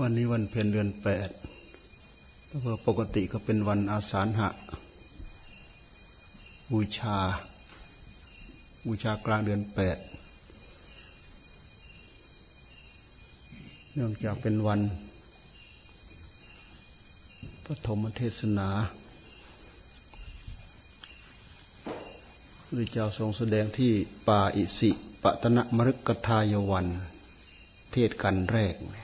วันนี้วันเพ็ญเดือนแปดแต่ว่าปกติก็เป็นวันอาสาฬหะ บูชา บูชากลางเดือนแปด เนื่องจากเป็นวันปฐมเทศนาพระเจ้าทรงแสดงที่ป่าอิสิปตนะมฤกทายวัน เทศกันแรกเ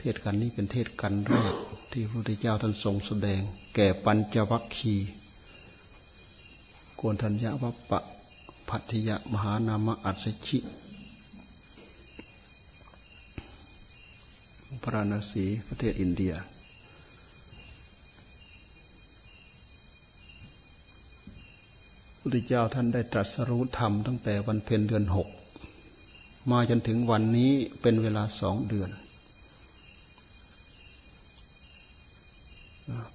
เทศกันนี้เป็นเทศกันแรกที่พระพุทธเจ้าท่านทรงแสดง แก่ปัญจวัคคีโกนทัญญาวัปปะพัทยะมหานามะอัศชิ พระนศีประเทศอินเดีย พุทธเจ้าท่านได้ตรัสรู้ธรรมตั้งแต่วันเพ็ญเดือนหก มาจนถึงวันนี้เป็นเวลาสองเดือน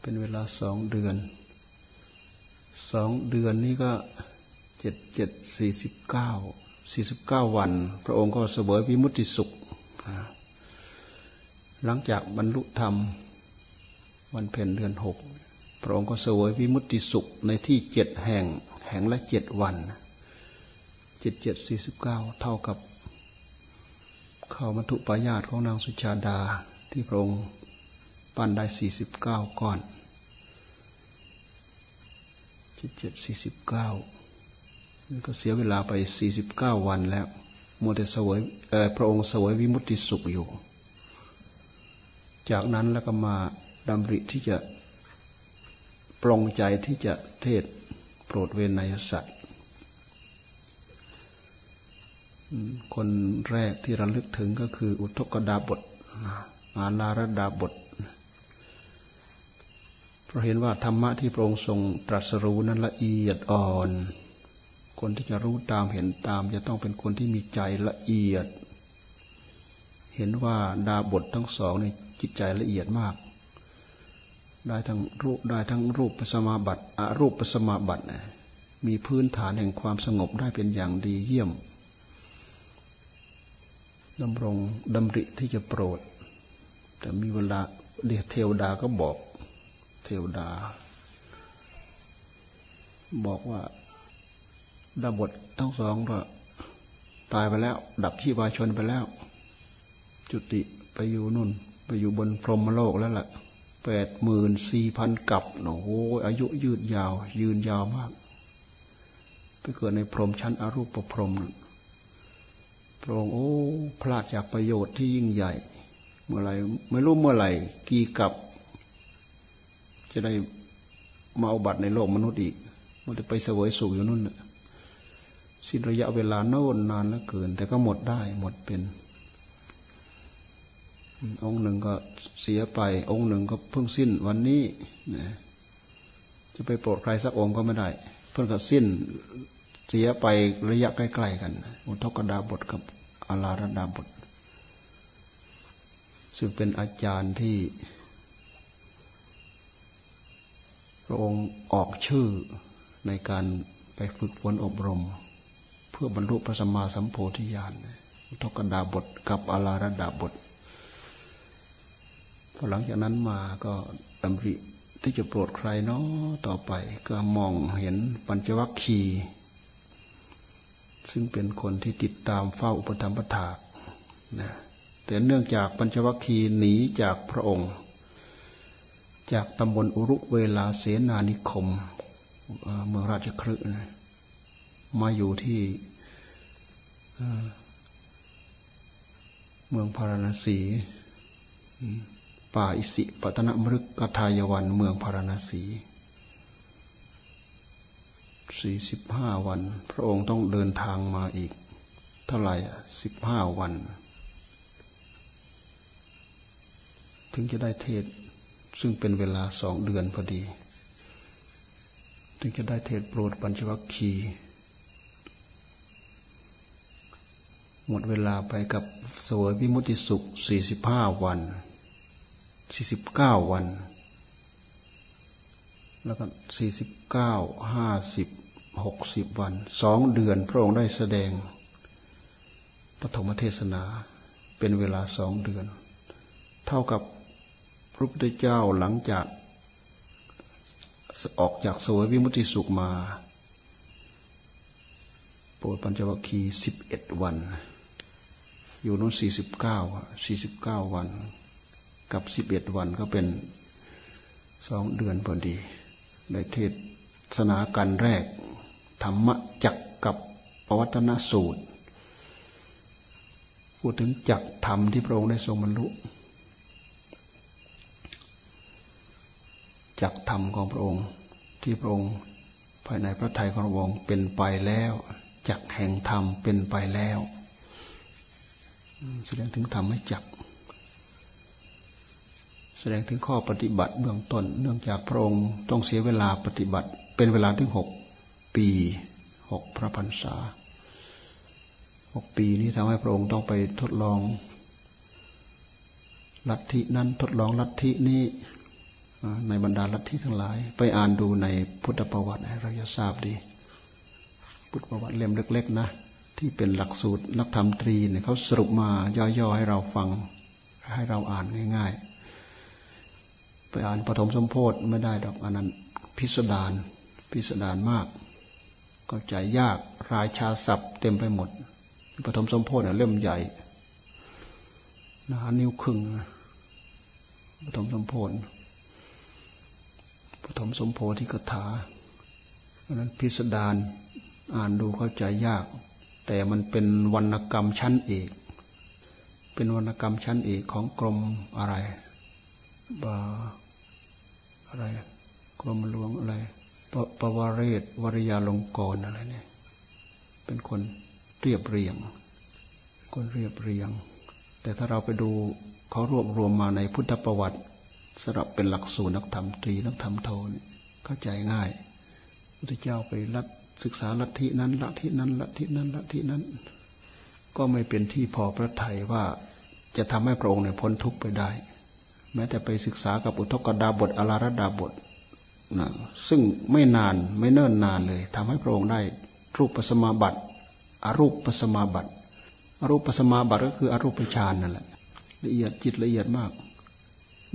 เป็นเวลาสองเดือน สองเดือนนี้ก็เจ็ดเจ็ดสี่สิบเก้าสี่สิบเก้าวัน พระองค์ก็เสวยวิมุตติสุข หลังจากบรรลุธรรม วันเพ็ญเดือนหกพระองค์ก็เสวยวิมุตติสุขในที่เจ็ดแห่งแห่งละเจ็ดวันเจ็ดเจ็ดสี่สิบเก้าเท่ากับเข้ามัทุปายาตของนางสุชาดาที่พระองค์ ปั้นได้สี่สิบเก้าก้อนเจ็ดเจ็ดสี่สิบเก้านี่ก็เสียเวลาไปสี่สิบเก้าวันแล้วมัวแต่สวยพระองค์สวยวิมุตติสุขอยู่ จากนั้นแล้วก็มาดำริที่จะปรงใจที่จะเทศโปรดเวนยสัตว์ คนแรกที่ระลึกถึงก็คืออุทกดาบทอาลารดาบท ราะเห็นว่าธรรมะที่พระองค์ทรงตรัสรู้นั้นละเอียดอ่อน คนที่จะรู้ตามเห็นตาม จะต้องเป็นคนที่มีใจละเอียด เห็นว่าดาบททั้งสองในจิตใจละเอียดมาก ได้ทั้งรูปได้ทั้งรูปปสมาบัติอรูปปสมาบัติมีพื้นฐานแห่งความสงบได้เป็นอย่างดีเยี่ยมดำรงดำริที่จะโปรด แต่มีเวลาเดียเทวดาก็บอก เทวดา บอกว่าดาบททั้งสองก็ตายไปแล้ว ดับชีวาชนไปแล้ว จุติไปอยู่นุ่น ไปอยู่บนพรหมโลกแล้วล่ะแปดหมื่นสี่พันกับโอ้โหอายุยืดยาว ยืนยาวมาก ไปเกิดในพรหมชั้นอรูปประพรหมพระองค์โอ้พลาดจากประโยชน์ที่ยิ่งใหญ่ เมื่อไรไม่รู้เมื่อไหร่ กี่กับ จะได้มาเอาบัตรในโลกมนุษย์อีก มันจะไปเสวยสุขอยู่นู่นสิ้นระยะเวลาโน่นนานแล้วเกิน แต่ก็หมดได้หมดเป็น องค์หนึ่งก็เสียไป องค์หนึ่งก็เพิ่งสิ้นวันนี้นะจะไปโปรดใครสักองค์ก็ไม่ได้ เพิ่งก็สิ้นเสียไประยะใกล้ๆกัน อุทกดาบทกับอาลารดาบทซึ่งเป็นอาจารย์ที่ พระองค์ออกชื่อในการไปฝึกฝนอบรม เพื่อบรรลุพระสัมมาสัมโพธิญาณทกดาบทกับอาลาระดาบทพอหลังจากนั้นมาก็ดำริที่จะโปรดใครเนาะต่อไปก็มองเห็นปัญจวัคคีย์ซึ่งเป็นคนที่ติดตามเฝ้าอุปธรรมปถากนะแต่เนื่องจากปัญจวัคคีย์หนีจากพระองค์ จากตำบลอุรุเวลาเสนานิคมเมืองราชคลึนะมาอยู่ที่เมืองพาราณสี ป่าอิสิปตนมฤกกทายวันเมืองพาราณสีสี่สิบห้าวัน พระองค์ต้องเดินทางมาอีก เท่าไหร่สิบห้าวัน ถึงจะได้เทศ ซึ่งเป็นเวลาสองเดือนพอดี ถึงจะได้เทศโปรดปัญจวัคคีย์หมดเวลาไปกับสวยวิมุติสุขสี่สิบห้าวันสี่สิบเก้าวัน แล้วก็สี่สิบเก้าห้าสิบหกสิบวัน สองเดือนพระองค์ได้แสดงปฐมเทศนาเป็นเวลาสองเดือน เท่ากับ พระพุทธเจ้าหลังจากออกจากสวยวิมุติสุขมาโปรดปัญจวัคคีย์สิบเอ็ดวัน อยู่นู้นสี่สิบเก้าสี่สิบเก้าวัน กับสิบเอ็ดวันก็เป็นสองเดือนพอดีในเทศนาการแรก ธรรมจักกับปวัตนสูตร พูดถึงจักธรรมที่พระองค์ได้ทรงบรรลุ จักธรรมของพระองค์ ที่พระองค์ภายในพระทัยของพระองค์เป็นไปแล้วจักแห่งธรรมเป็นไปแล้วแสดงถึงธรรมให้จักแสดงถึงข้อปฏิบัติเบื้องต้น เนื่องจากพระองค์ต้องเสียเวลาปฏิบัติ เป็นเวลาถึงหกปีหกพระพรรษาหกปีนี้ทำให้พระองค์ต้องไปทดลองลัทธินั้นทดลองลัทธินี้ ในบรรดาลัทธิทั้งหลาย ไปอ่านดูในพุทธประวัติเราจะทราบดี พุทธประวัติเล่มเล็ก ๆ นะ ที่เป็นหลักสูตรนักธรรมตรีเนี่ยเขาสรุปมาย่อๆให้เราฟัง ให้เราอ่านง่าย ๆ ไปอ่านปฐมสมโพธิไม่ได้ดอกอันนั้นพิสดารพิสดารมากเข้าใจยากรายชาศัพท์เต็มไปหมดปฐมสมโพธิเล่มใหญ่หนานิ้วครึ่งปฐมสมโพธิ ปฐมสมโพธิกถาเพราะนั้นพิสดารอ่านดูเข้าใจยาก แต่มันเป็นวรรณกรรมชั้นเอก เป็นวรรณกรรมชั้นเอกของกรมอะไรบาอะไร กรมหลวงอะไรปปวเรศวริยาลงกรอะไรเนี่ย เป็นคนเรียบเรียง คนเรียบเรียง แต่ถ้าเราไปดูเขารวบรวมมาในพุทธประวัติ สำหรับเป็นหลักสูตรนักธรรมตรีนักธรรมโทนี่เข้าใจง่ายพุทธเจ้าไปรัดศึกษาลัทธินั้นลัทธินั้นลัทธินั้นลัทธินั้น ก็ไม่เป็นที่พอพระทัยว่าจะทำให้พระองค์เนี่ยพ้นทุกข์ไปได้ แม้แต่ไปศึกษากับอุทกดาบทอลารดาบทนะซึ่งไม่นานไม่เนิ่นนานเลยทำให้พระองค์ได้รูปปัสมาบัติอรูปปัสมาบัติอรูปปัสมาบัติก็คืออรูปฌานนั่นแหละละเอียดจิตละเอียดมาก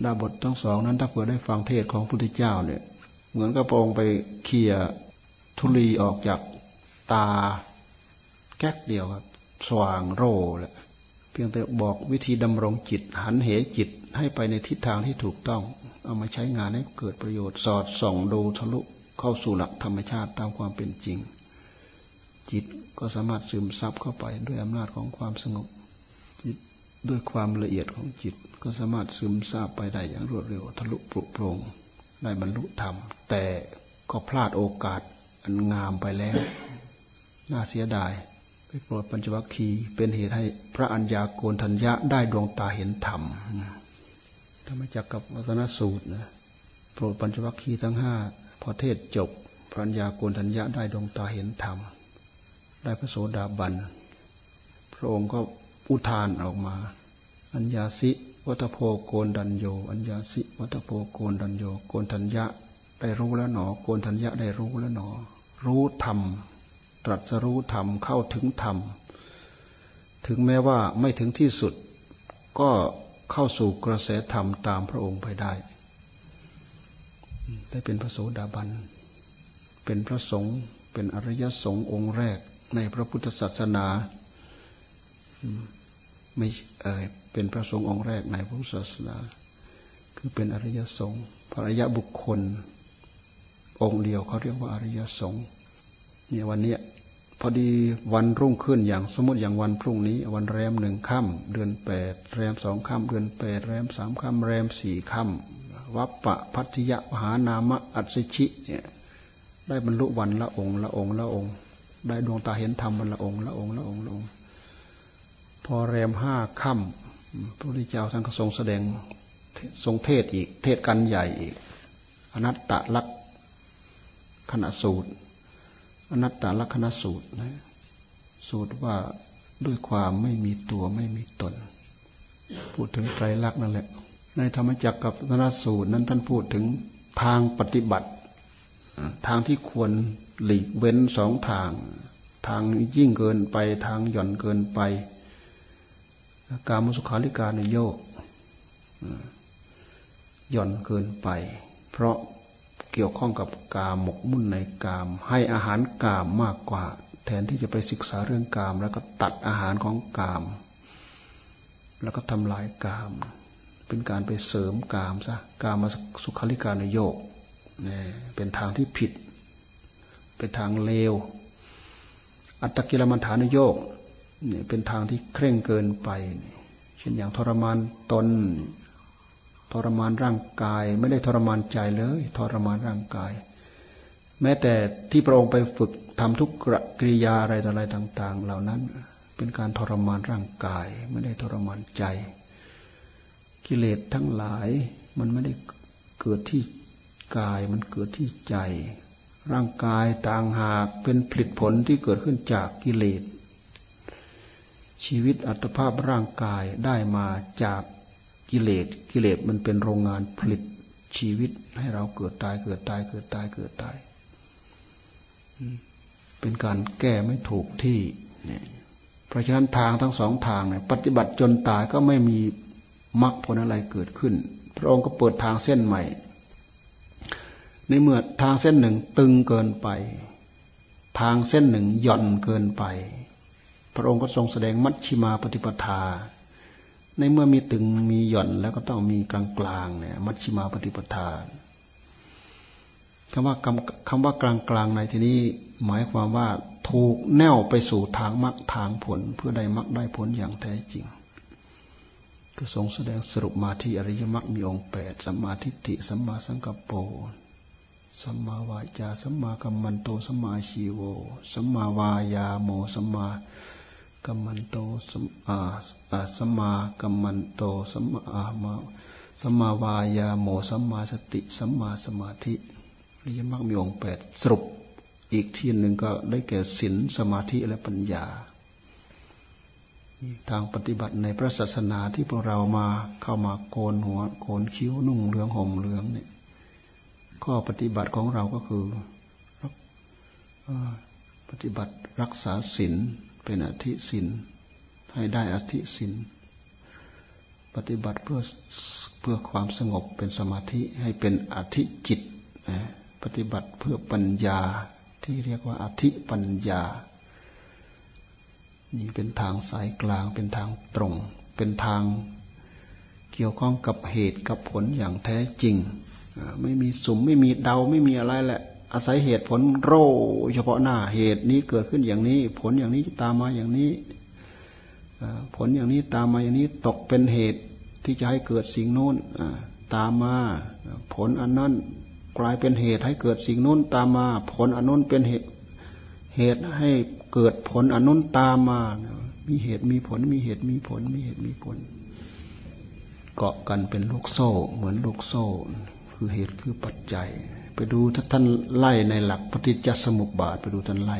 ดาบททั้งสองนั้นถ้าเผื่อได้ฟังเทศของพระพุทธเจ้าเนี่ย เหมือนกับพระองค์ไปเคี่ยทุลีออกจากตาแก๊กเดียวครับ สว่างโร่แหละเพียงแต่บอกวิธีดำรงจิต หันเหจิตให้ไปในทิศทางที่ถูกต้อง เอามาใช้งานให้เกิดประโยชน์สอดส่องดูทะลุเข้าสู่หลักธรรมชาติตามความเป็นจริง จิตก็สามารถซึมซับเข้าไปด้วยอำนาจของความสงบ ด้วยความละเอียดของจิตก็สามารถซึมซาบไปได้อย่างรวดเร็วทะลุปลุกโปร่งได้บรรลุธรรม แต่ก็พลาดโอกาสอันงามไปแล้ว น่าเสียดายไปโปรดปัญจวัคคีย์เป็นเหตุให้พระอัญญาโกณทัญญะได้ดวงตาเห็นธรรมถ้ามจากกับวัฒนสูตรนะโปรดปัญจวัคคีย์ทั้งห้าพอเทศจบ พระัญญาโกณทัญญะได้ดวงตาเห็นธรรม ได้พระโสดาบัน พระองค์ก็ อุทานออกมา อัญญาสิวัตโพโกนดันโย อัญญาสิวัตโพโกนดันโย โกนทัญญะได้รู้แล้วหนอ โกนทัญญะได้รู้แล้วหนอ รู้ธรรม ตรัสรู้ธรรม เข้าถึงธรรม ถึงแม้ว่าไม่ถึงที่สุด ก็เข้าสู่กระแสธรรมตามพระองค์ไปได้ ได้เป็นพระโสดาบัน เป็นพระสงฆ์ เป็นอริยสงฆ์องค์แรกในพระพุทธศาสนา ไม่เออเป็นพระสงฆ์องค์แรกในพุทธศาสนา คือเป็นอริยสงฆ์พระอริยบุคคล องค์เดียวเขาเรียกว่าอริยสงฆ์เนี่ยวันนี้พอดีวันรุ่งขึ้นอย่างสมมติอย่างวันพรุ่งนี้ วันแรมหนึ่งค่ำเดือนแปดแรมสองค่ำเดือนแปดแรมสามค่ำแรมสี่ค่ำวัปปะพัทยะมหานามะอัศชิเนี่ยได้บรรลุวันละองค์ละองค์ละองค์ ได้ดวงตาเห็นธรรมวันละองค์ละองค์ละองค์ละองค์ อแรมห้าค่ำพระพุทธเจ้าท่านก็ทรงแสดงทรงเทศอีก เทศกันใหญ่อีก อนัตตลักษณสูตร อนัตตลักษณสูตรนะสูตรว่าด้วยความไม่มีตัวไม่มีตน พูดถึงไตรลักษณ์นั่นแหละ ในธรรมจักรกับนสูตรนั้นท่านพูดถึงทางปฏิบัติ ทางที่ควรหลีกเว้นสองทาง ทางยิ่งเกินไปทางหย่อนเกินไป การมุสุขาลิกาในโยกหย่อนเกินไป เพราะเกี่ยวข้องกับกามหมกมุ่นในกาม ให้อาหารกามมากกว่า แทนที่จะไปศึกษาเรื่องกาม แล้วก็ตัดอาหารของกาม แล้วก็ทำลายกาม เป็นการไปเสริมกามซะกามมาสุขาริการโยกเนี่เป็นทางที่ผิด เป็นทางเลว อัตตกิลมัฐานโยก เนี่ยเป็นทางที่เคร่งเกินไป เช่นอย่างทรมานตน ทรมานร่างกาย ไม่ได้ทรมานใจเลย ทรมานร่างกาย แม้แต่ที่พระองค์ไปฝึกทำทุกกริยาอะไรต่ออะไรต่าง ๆ เหล่านั้น เป็นการทรมานร่างกาย ไม่ได้ทรมานใจ กิเลสทั้งหลายมันไม่ได้เกิดที่กายมันเกิดที่ใจ ร่างกายต่างหากเป็นผลิตผลที่เกิดขึ้นจากกิเลส ชีวิตอัตภาพร่างกายได้มาจากกิเลส กิเลสมันเป็นโรงงานผลิตชีวิตให้เราเกิดตายเกิดตายเกิดตายเกิดตาย เป็นการแก้ไม่ถูกที่เนี่ยเพราะฉะนั้นทางทั้งสองทางเนี่ยปฏิบัติจนตายก็ไม่มีมรรคผลอะไรเกิดขึ้น พระองค์ก็เปิดทางเส้นใหม่ ในเมื่อทางเส้นหนึ่งตึงเกินไป ทางเส้นหนึ่งหย่อนเกินไป พระองค์ก็ทรงแสดงมัชชิมาปฏิปทา ในเมื่อมีตึงมีหย่อนแล้วก็ต้องมีกลางกลางเนี่ย มัชฌิมาปฏิปทาคำว่าคำว่ากลางกลางในที่นี้หมายความว่าถูกแนวไปสู่ทางมรรคทางผล เพื่อได้มรรคได้ผลอย่างแท้จริง ก็ทรงแสดงสรุปมาที่อริยมรรคมีองค์แปดสัมมาทิฏฐิสัมมาสังกัปโปสัมมาวาจาสัมมากัมมันโตสัมมาชีโวสัมมาวายาโมสัมมา กัมมันโตสมอาสมมากัมมันโตสมมามาสมาวายาโมสัมมาสติสัมมาสมาธิริยมรรคมีองค์แปดสรุปอีกทีหนึ่งก็ได้แก่ศีลสมาธิและปัญญา ทางปฏิบัติในพระศาสนาที่พวกเรามาเข้ามาโกนหัวโกนคิ้วนุ่งเหลืองห่มเหลืองเนี่ยข้อปฏิบัติของเราก็คือปฏิบัติรักษาศีล เป็นอธิศีลให้ได้อธิศีลปฏิบัติเพื่อเพื่อความสงบเป็นสมาธิให้เป็นอธิจิตปฏิบัติเพื่อปัญญาที่เรียกว่าอธิปัญญา นี่เป็นทางสายกลางเป็นทางตรง เป็นทางเกี่ยวข้องกับเหตุกับผลอย่างแท้จริง ไม่มีสุมไม่มีเดาไม่มีอะไรแหละ อาศัยเหตุผลโรเฉพาะหน้าเหตุนี้เกิดขึ้นอย่างนี้ ผลอย่างนี้ตามมาอย่างนี้ผลอย่างนี้ตามมาอย่างนี้ตกเป็นเหตุที่จะให้เกิดสิ่งโน้นตามมา ผลอันนั้นกลายเป็นเหตุให้เกิดสิ่งโน้นตามมา ผลอันนั้นเป็นเหตุเหตุให้เกิดผลอันนั้นตามมา มีเหตุมีผลมีเหตุมีผล มีเหตุมีผล เกาะกันเป็นลูกโซ่ เหมือนลูกโซ่ คือเหตุคือปัจจัย ไปดูถ้าท่านไล่ในหลักปฏิจจสมุปบาท ไปดูท่านไล่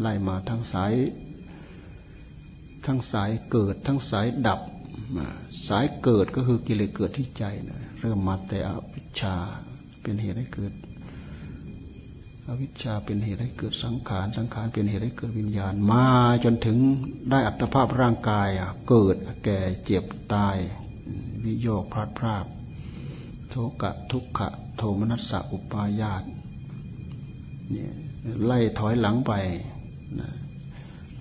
ไล่มาทั้งสาย ทั้งสายเกิด ทั้งสายดับ สายเกิดก็คือกิเลสเกิดที่ใจนะเริ่มมาแต่อวิชชาเป็นเหตุให้เกิด อวิชชาเป็นเหตุให้เกิดสังขาร สังขารเป็นเหตุให้เกิดวิญญาณ มาจนถึงได้อัตภาพร่างกายเกิดแก่เจ็บตาย วิโยคพลาดพลาดโทกะทุกขะ โทมนัสสะอุปายาตเนี่ยไล่ถอยหลังไปนะ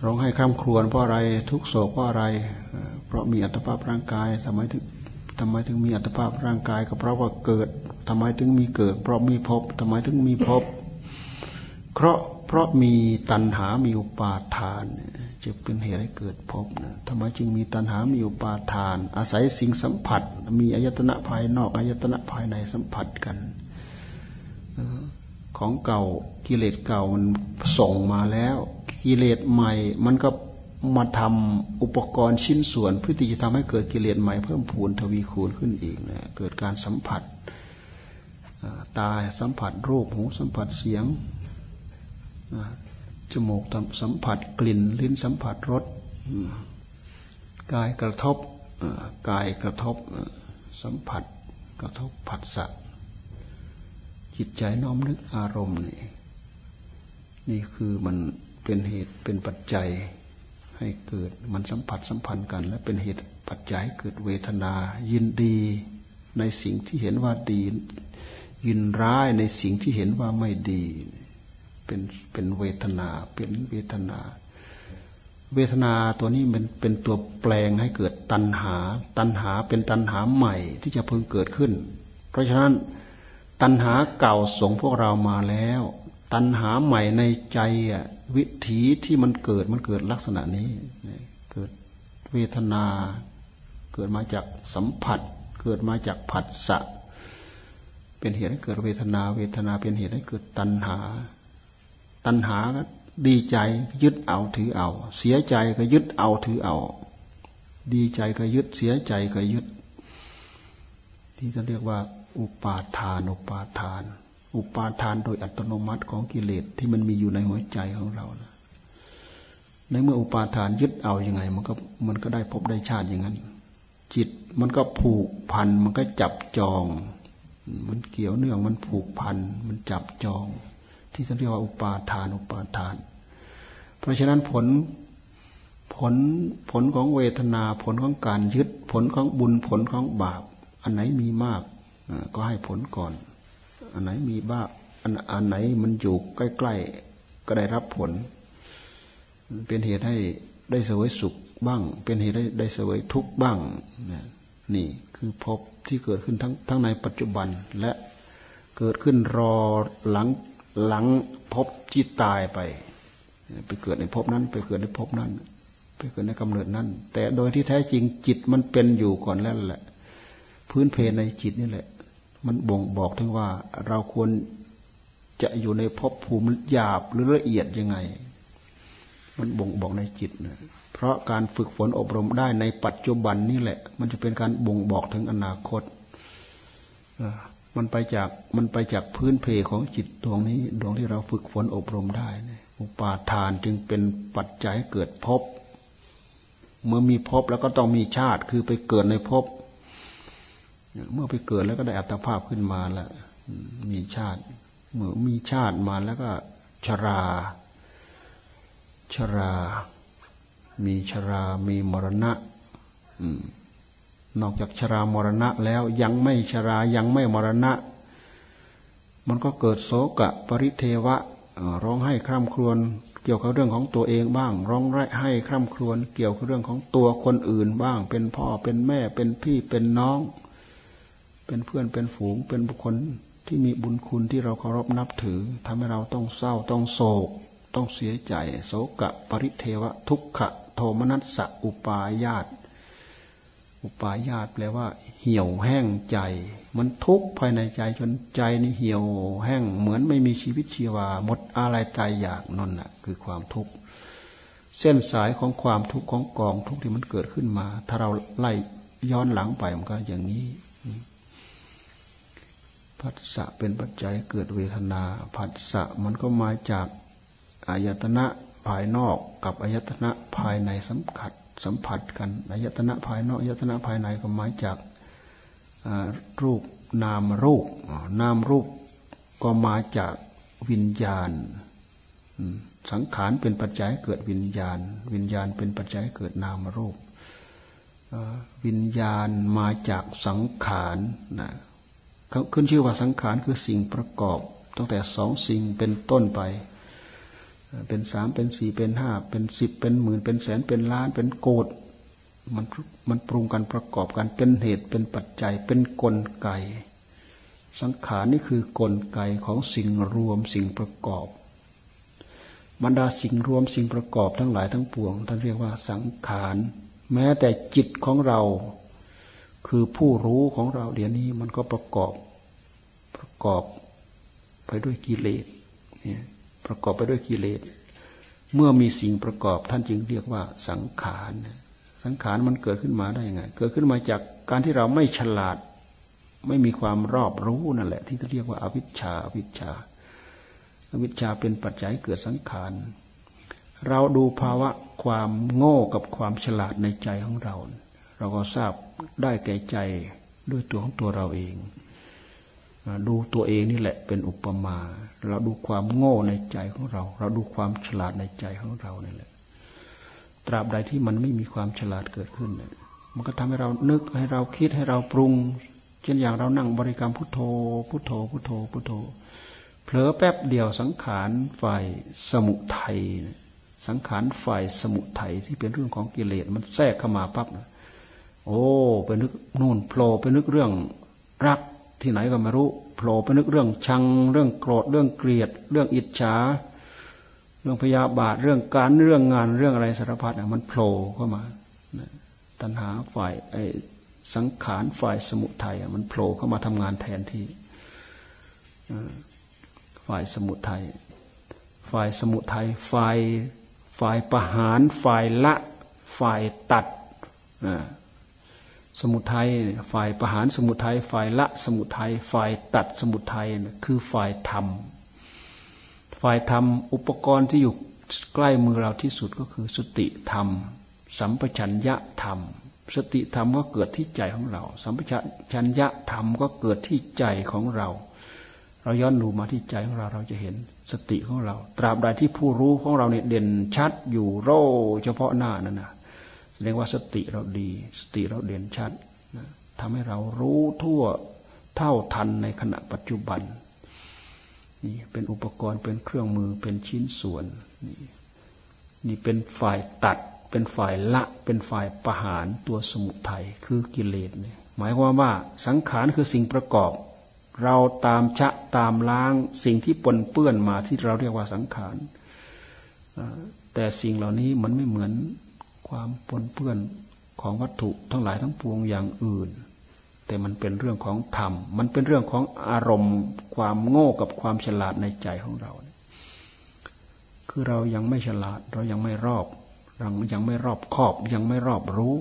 ร้องให้คำครวญเพราะอะไรทุกโศกเพราะอะไร เพราะมีอัตภาพร่างกายทำไมถึงทำไมถึงมีอัตภาพร่างกาย ก็เพราะว่าเกิดทำไมถึงมีเกิด เพราะมีภพทำไมถึงมีภพเพราะเพราะมีตัณหามีอุปาทาน จึงเป็นเหตุให้เกิดภพนะทำไมจึงมีตัณหา มีอุปาทาน อาศัยสิ่งสัมผัส มีอายตนะภายนอกอายตนะภายในสัมผัสกัน ของเก่ากิเลสเก่ามันส่งมาแล้ว กิเลสใหม่ มันก็มาทำอุปกรณ์ชิ้นส่วนเพื่อที่จะทำให้เกิดกิเลสใหม่เพิ่มพูนทวีคูณขึ้นอีกนะเกิดการสัมผัสตาสัมผัสรูปหูสัมผัสเสียง จมูกสัมผัสกลิ่น ลิ้นสัมผัสรสกายกระทบกายกระทบสัมผัส กระทบผัสสะจิตใจน้อมนึกอารมณ์นี่นี่คือมันเป็นเหตุเป็นปัจจัยให้เกิดมันสัมผัสสัมพันธ์กัน และเป็นเหตุปัจจัยเกิดเวทนา ยินดีในสิ่งที่เห็นว่าดี ยินร้ายในสิ่งที่เห็นว่าไม่ดีเป็นเป็นเวทนา เป็นเวทนา เวทนาตัวนี้มันเป็นตัวแปลงให้เกิดตัณหา ตัณหาเป็นตัณหาใหม่ที่จะเพิ่งเกิดขึ้น เพราะฉะนั้นตัณหาเก่าส่งพวกเรามาแล้ว ตัณหาใหม่ในใจอะวิถีที่มันเกิดมันเกิดลักษณะนี้ เกิดเวทนา เกิดมาจากสัมผัส เกิดมาจากผัสสะเป็นเหตุให้เกิดเวทนา เวทนาเป็นเหตุให้เกิดตัณหา ตัณหาก็ดีใจยึดเอาถือเอา เสียใจก็ยึดเอาถือเอา ดีใจก็ยึดเสียใจก็ยึด ที่จะเรียกว่า อุปาทาน อุปาทาน อุปาทานโดยอัตโนมัติของกิเลสที่มันมีอยู่ในหัวใจของเรานะในเมื่ออุปาทานยึดเอาอยัางไง มันก็มันก็ได้พบได้ชาติอย่างนั้น จิตมันก็ผูกพัน มันก็จับจอง มันเกี่ยวเนื่องมันผูกพัน มันจับจอง ที่เรียกว่าอุปาทาน อุปาทาน เพราะฉะนั้นผลผลผลของเวทนาผลของการยึดผลของบุญผลของบาป อันไหนมีมากก็ให้ผลก่อน อันไหนมีบ้าอันอันไหนมันอยู่ใกล้ๆก็ได้รับผล เป็นเหตุให้ได้เสวยสุขบ้าง เป็นเหตุให้ได้เสวยทุกข์บ้างนี่คือพบที่เกิดขึ้นทั้งทั้งในปัจจุบันและเกิดขึ้นรอหลัง หลังพบที่ตายไป ไปเกิดในภพนั้น ไปเกิดในภพนั้น ไปเกิดในกำเนิดนั้น แต่โดยที่แท้จริงจิตมันเป็นอยู่ก่อนแล้วแหละ พื้นเพในจิตนี่แหละ มันบ่งบอกถึงว่าเราควรจะอยู่ในภพภูมิหยาบหรือละเอียดยังไง มันบ่งบอกในจิตนะเพราะการฝึกฝนอบรมได้ในปัจจุบันนี่แหละ มันจะเป็นการบ่งบอกถึงอนาคต มันไปจากมันไปจากพื้นเพของจิตดวงนี้ ดวงที่เราฝึกฝนอบรมได้อุปาทานจึงเป็นปัจจัยเกิดภพเมื่อมีภพแล้วก็ต้องมีชาติคือไปเกิดในภพเมื่อไปเกิดแล้วก็ได้อัตภาพขึ้นมาแล้วมีชาติ เมื่อมีชาติมาแล้วก็ชรา ชรา มีชรา มีมรณะ นอกจากชรามรณะแล้วยังไม่ชรายังไม่มรณะ มันก็เกิดโศกะปริเทวะร้องไห้คร่ำครวญเกี่ยวกับเรื่องของตัวเองบ้าง ร้องไห้ให้คร่ำครวญเกี่ยวกับเรื่องของตัวคนอื่นบ้าง เป็นพ่อเป็นแม่เป็นพี่เป็นน้อง เป็นเพื่อนเป็นฝูงเป็นบุคคลที่มีบุญคุณที่เราเคารพนับถือทำให้เราต้องเศร้าต้องโศก ต้องเสียใจ โศกะปริเทวะ ทุกขะโทมนัสสะอุปายาต อุปายาตแปลว่า เหี่ยวแห้งใจ มันทุกข์ภายในใจจนใจนี่เหี่ยวแห้งเหมือนไม่มีชีวิตชีวา หมดอะไรใจอยากนั่นแหะคือความทุกข์เส้นสายของความทุกข์ของกองทุกข์ที่มันเกิดขึ้นมา ถ้าเราไล่ย้อนหลังไปมันก็อย่างนี้ผัสสะเป็นปัจจัยเกิดเวทนาผัสสะมันก็มาจากอายตนะภายนอกกับอายตนะภายในสัมผัส สัมผัสกันอายตนะภายนอกอายตนะภายในก็มาจากรูปนามรูปนามรูปก็มาจากวิญญาณ สังขารเป็นปัจจัยเกิดวิญญาณ วิญญาณเป็นปัจจัยเกิดนามรูปวิญญาณมาจากสังขารนะเขาขึ้นชื่อว่าสังขารคือสิ่งประกอบ ตั้งแต่สองสิ่งเป็นต้นไป เป็นสามเป็นสี่เป็นห้าเป็นสิบเป็นหมื่นเป็นแสนเป็นล้านเป็นโกดมันมันปรุงกันประกอบกันเป็นเหตุเป็นปัจจัยเป็นกลไก สังขารนี่คือกลไกของสิ่งรวมสิ่งประกอบบรรดาสิ่งรวมสิ่งประกอบทั้งหลายทั้งปวงท่านเรียกว่าสังขาร แม้แต่จิตของเรา คือผู้รู้ของเราเดี๋ยวนี้มันก็ประกอบประกอบไปด้วยกิเลสเนี่ย ประกอบไปด้วยกิเลส เมื่อมีสิ่งประกอบท่านจึงเรียกว่าสังขาร สังขารมันเกิดขึ้นมาได้ยังไง เกิดขึ้นมาจากการที่เราไม่ฉลาด ไม่มีความรอบรู้นั่นแหละ ที่เรียกว่าอาวิชชาอวิชชาอวิชชาเป็นปัจจัยเกิดสังขาร เราดูภาวะความโง่กับความฉลาดในใจของเรา เราก็ทราบได้แก่ใจด้วยตัวของตัวเราเอง ดูตัวเองนี่แหละเป็นอุปมา เราดูความโง่ในใจของเรา เราดูความฉลาดในใจของเราเนี่ยแหละ ตราบใดที่มันไม่มีความฉลาดเกิดขึ้นเนี่ยมันก็ทำให้เรานึกให้เราคิดให้เราปรุง เช่นอย่างเรานั่งบริกรรมพุทโธ พุทโธ พุทโธ พุทโธ เผลอแป๊บเดียวสังขารฝ่ายสมุทัยสังขารฝ่ายสมุทัยที่เป็นเรื่องของกิเลสมันแทรกเข้ามาปั๊บโอ้ไปนึกนู่นโผล่ไปนึกเรื่องรัก ที่ไหนก็ไม่รู้โผล่ไปนึกเรื่องชัง เรื่องโกรธเรื่องเกลียด เรื่องอิจฉา เรื่องพยาบาทเรื่องการเรื่องงานเรื่องอะไรสารพัดมันโผล่เข้ามาตัณหาฝ่ายไอ้สังขารฝ่ายสมุทัยมันโผล่เข้ามาทำงานแทนที่ฝ่ายสมุทัยฝ่ายสมุทัยฝ่ายฝ่ายประหาร ฝ่ายละ ฝ่ายตัด สมุทัยฝ่ายประหารสมุทัยฝ่ายละสมุทัยฝ่ายตัดสมุทัยคือฝ่ายธรรม ฝ่ายธรรมอุปกรณ์ที่อยู่ใกล้มือเราที่สุดก็คือสติธรรม สัมปชัญญะธรรม สติธรรมก็เกิดที่ใจของเรา สัมปชัญญะธรรมก็เกิดที่ใจของเรา เราย้อนดูมาที่ใจของเราเราจะเห็นสติของเรา ตราบใดที่ผู้รู้ของเราเนี่ยเด่นชัดอยู่โรเฉพาะหน้านั่นนะ แสดงว่าสติเราดี สติเราเด่นชัดนะทำให้เรารู้ทั่วเท่าทันในขณะปัจจุบันนี่เป็นอุปกรณ์เป็นเครื่องมือเป็นชิ้นส่วนนี่นี่เป็นฝ่ายตัด เป็นฝ่ายละ เป็นฝ่ายประหารตัวสมุทัยคือกิเลสเนี่ยหมายความว่าสังขารคือสิ่งประกอบ เราตามชะตามล้างสิ่งที่ปนเปื้อนมาที่เราเรียกว่าสังขารแต่สิ่งเหล่านี้มันไม่เหมือน ความปนเปื้อนของวัตถุทั้งหลายทั้งปวงอย่างอื่น แต่มันเป็นเรื่องของธรรม มันเป็นเรื่องของอารมณ์ ความโง่กับความฉลาดในใจของเรา คือเรายังไม่ฉลาด เรายังไม่รอบเรายังไม่รอบคอบยังไม่รอบรู้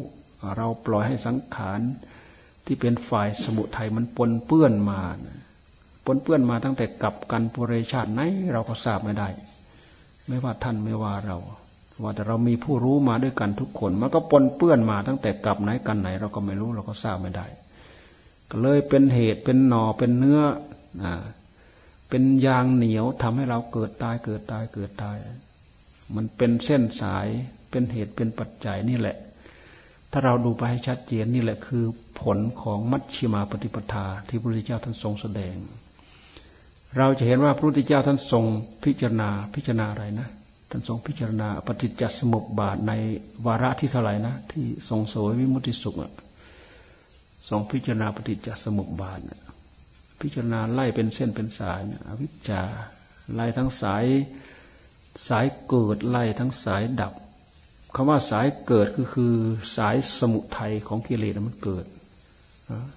เราปล่อยให้สังขารที่เป็นฝ่ายสมุทัยมันปนเปื้อนมาปนเปื้อนมาตั้งแต่กับกันปุเรชาติไหนเราก็ทราบไม่ได้ ไม่ว่าท่านไม่ว่าเรา ว่าแต่เรามีผู้รู้มาด้วยกันทุกคน มันก็ปนเปื้อนมาตั้งแต่กลับไหนกันไหน เราก็ไม่รู้เราก็ทราบไม่ได้ ก็เลยเป็นเหตุเป็นหนอเป็นเนื้ออ่าเป็นยางเหนียวทำให้เราเกิดตายเกิดตายเกิดตาย มันเป็นเส้นสายเป็นเหตุเป็นปัจจัยนี่แหละ ถ้าเราดูไปให้ชัดเจนนี่แหละคือผลของมัชชิมาปฏิปทาที่พระพุทธเจ้าท่านทรงแสดง เราจะเห็นว่าพระพุทธเจ้าท่านทรงพิจารณาพิจารณาอะไรนะ ท่านทรงพิจารณาปฏิจจสมุปบาทในวาระที่เท่าไหร่นะ ที่ทรงโสยวิมุติสุขทรงพิจารณาปฏิจจสมุปบาทพิจารณาไล่เป็นเส้นเป็นสายอวิชชาไล่ทั้งสายสายเกิดไล่ทั้งสายดับคำว่าสายเกิดก็คือสายสมุทัยของกิเลสมันเกิด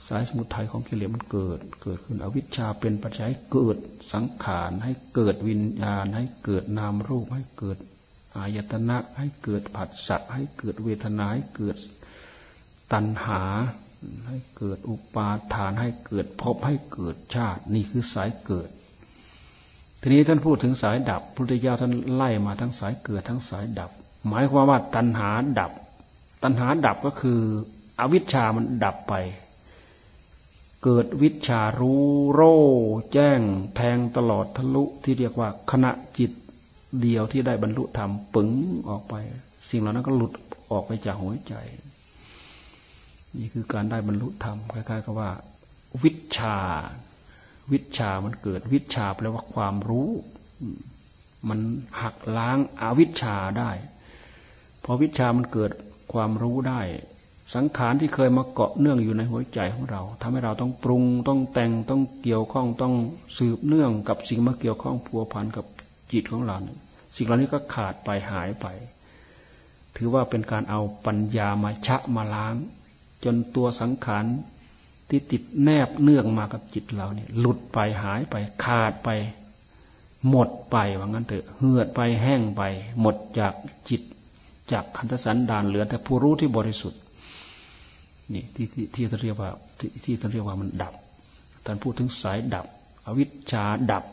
สายสมุทัยของกิเลสมันเกิด เกิดขึ้นอวิชชาเป็นปัจจัยเกิด สังขารให้เกิดวิญญาณ ให้เกิดนามรูป ให้เกิดอายตนะ ให้เกิดผัสสะให้เกิดเวทนาให้เกิดตัณหา ให้เกิดอุปาทาน ให้เกิดภพให้เกิดชาติ นี่คือสายเกิด ทีนี้ท่านพูดถึงสายดับพุทธเจ้าท่านไล่มาทั้งสายเกิดทั้งสายดับ หมายความว่าตัณหาดับ ตัณหาดับก็คือ อวิชชามันดับไป เกิดวิชารู้โร่แจ้งแทงตลอดทะลุที่เรียกว่าขณะจิตเดียวที่ได้บรรลุธรรมปึงออกไป สิ่งเหล่านั้นก็หลุดออกไปจากหัวใจ นี่คือการได้บรรลุธรรมคล้ายๆกับว่า วิชา วิชามันเกิด วิชาแปลว่าความรู้ มันหักล้างอาวิชาได้พอวิชามันเกิดความรู้ได้ สังขารที่เคยมาเกาะเนื่องอยู่ในหัวใจของเราทำให้เราต้องปรุงต้องแต่งต้องเกี่ยวข้องต้องสืบเนื่องกับสิ่งมาเกี่ยวข้องพัวพันกับจิตของเราสิ่งเหล่านี้ก็ขาดไปหายไป ถือว่าเป็นการเอาปัญญามาชะมาล้าง จนตัวสังขารที่ติดแนบเนื่องมากับจิตเราเนี่ยหลุดไปหายไปขาดไป หมดไปว่างั้นเถอะเหือดไปแห้งไป หมดจากจิต จากคันธสันดานเหลือแต่ผู้รู้ที่บริสุทธิ์ นี่ที่ที่ที่เรียกว่าที่ที่เรียกว่ามันดับท่านพูดถึงสายดับ อวิชชาดับ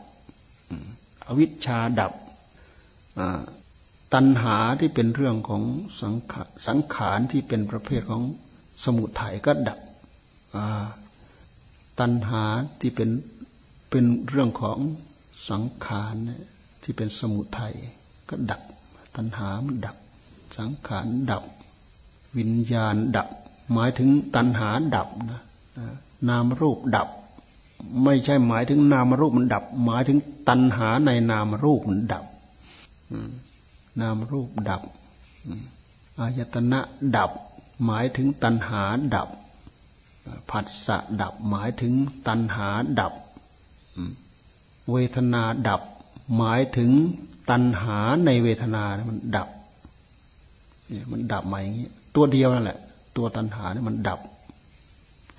อวิชชาดับตัณหาที่เป็นเรื่องของสังขสังขารที่เป็นประเภทของสมุทัยก็ดับตัณหาที่เป็นเป็นเรื่องของสังขารที่เป็นสมุทัยก็ดับ ตัณหามันดับ สังขารดับ วิญญาณดับ หมายถึงตัณหาดับนะนามรูปดับ ไม่ใช่หมายถึงนามรูปมันดับ หมายถึงตัณหาในนามรูปมันดับนามรูปดับอายตนะดับ หมายถึงตัณหาดับผัสสะดับ หมายถึงตัณหาดับ เวทนาดับ หมายถึงตัณหาในเวทนา มันดับเนี่ยมันดับมาอย่างนี้ตัวเดียวนั่นแหละ ตัวตัณหาเนี่ยมันดับ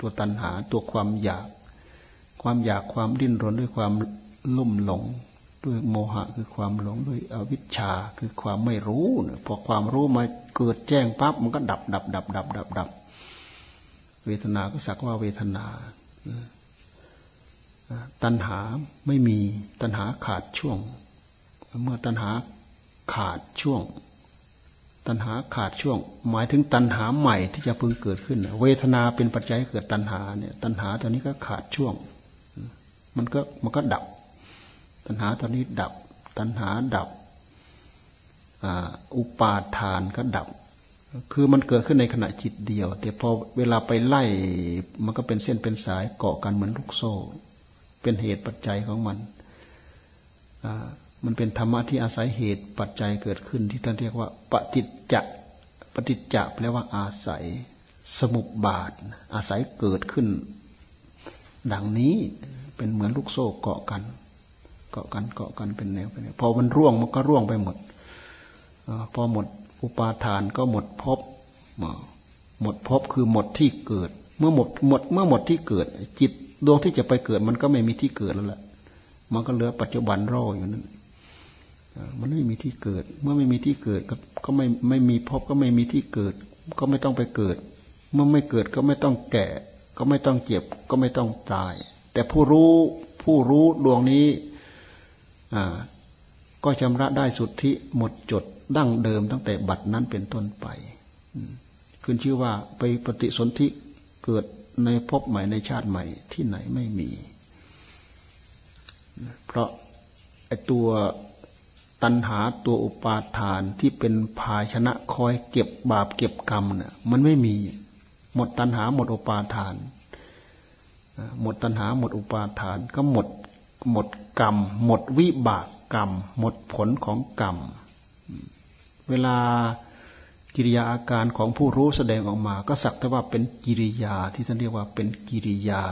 ตัวตัณหาตัวความอยาก ความอยากความดิ้นรนด้วยความลุ่มหลง ด้วยโมหะคือความหลงด้วยอวิชชาคือความไม่รู้พอความรู้มาเกิดแจ้งปั๊บมันก็ดับดับดับดับดับดับเวทนาก็สักว่าเวทนาตัณหาไม่มีตัณหาขาดช่วง เมื่อตัณหาขาดช่วง ตัณหาขาดช่วง หมายถึงตัณหาใหม่ที่จะพึงเกิดขึ้น เวทนาเป็นปัจจัยเกิดตัณหาเนี่ยตัณหาตัวนี้ก็ขาดช่วง มันก็มันก็ดับ ตัณหาตัวนี้ดับ ตัณหาดับอุปาทานก็ดับ คือมันเกิดขึ้นในขณะจิตเดียว แต่พอเวลาไปไล่มันก็เป็นเส้นเป็นสายเกาะกันเหมือนลูกโซ่ เป็นเหตุปัจจัยของมัน มันเป็นธรรมะที่อาศัยเหตุปัจจัยเกิดขึ้น ที่ท่านเรียกว่า ปฏิจจะปฏิจจะแปลว่าอาศัย สมุบบาท อาศัยเกิดขึ้น ดังนี้เป็นเหมือนลูกโซ่เกาะกัน เกาะกันเกาะกันเป็นแนวเป็นแนวพอมันร่วงมันก็ร่วงไปหมดพอหมดอุปาทานก็หมดภพหมดภพคือหมดที่เกิด เมื่อหมดหมด เมื่อหมดที่เกิด จิตดวงที่จะไปเกิดมันก็ไม่มีที่เกิดแล้วแหละมันก็เหลือปัจจุบันรออยู่นั่น มันไม่มีที่เกิด เมื่อไม่มีที่เกิดก็ไม่ไม่มีพบก็ไม่มีที่เกิด ก็ไม่ต้องไปเกิด เมื่อไม่เกิดก็ไม่ต้องแก่ ก็ไม่ต้องเจ็บ ก็ไม่ต้องตาย แต่ผู้รู้ผู้รู้ดวงนี้อ่าก็ชำระได้สุที่หมดจดดั้งเดิมตั้งแต่บัดนั้นเป็นต้นไปขึ้นชื่อว่าไปปฏิสนธิเกิดในภพใหม่ในชาติใหม่ที่ไหนไม่มี เพราะไอตัว ตัณหาตัวอุปาทานที่เป็นภาชนะคอยเก็บบาปเก็บกรรมเนี่ยมันไม่มี หมดตัณหาหมดอุปาทาน หมดตัณหาหมดอุปาทาน ก็หมดหมดกรรม หมดวิบากกรรม หมดผลของกรรม เวลากิริยาอาการของผู้รู้แสดงออกมา ก็สักแต่ว่าเป็นกิริยาที่ท่านเรียกว่าเป็นกิริยา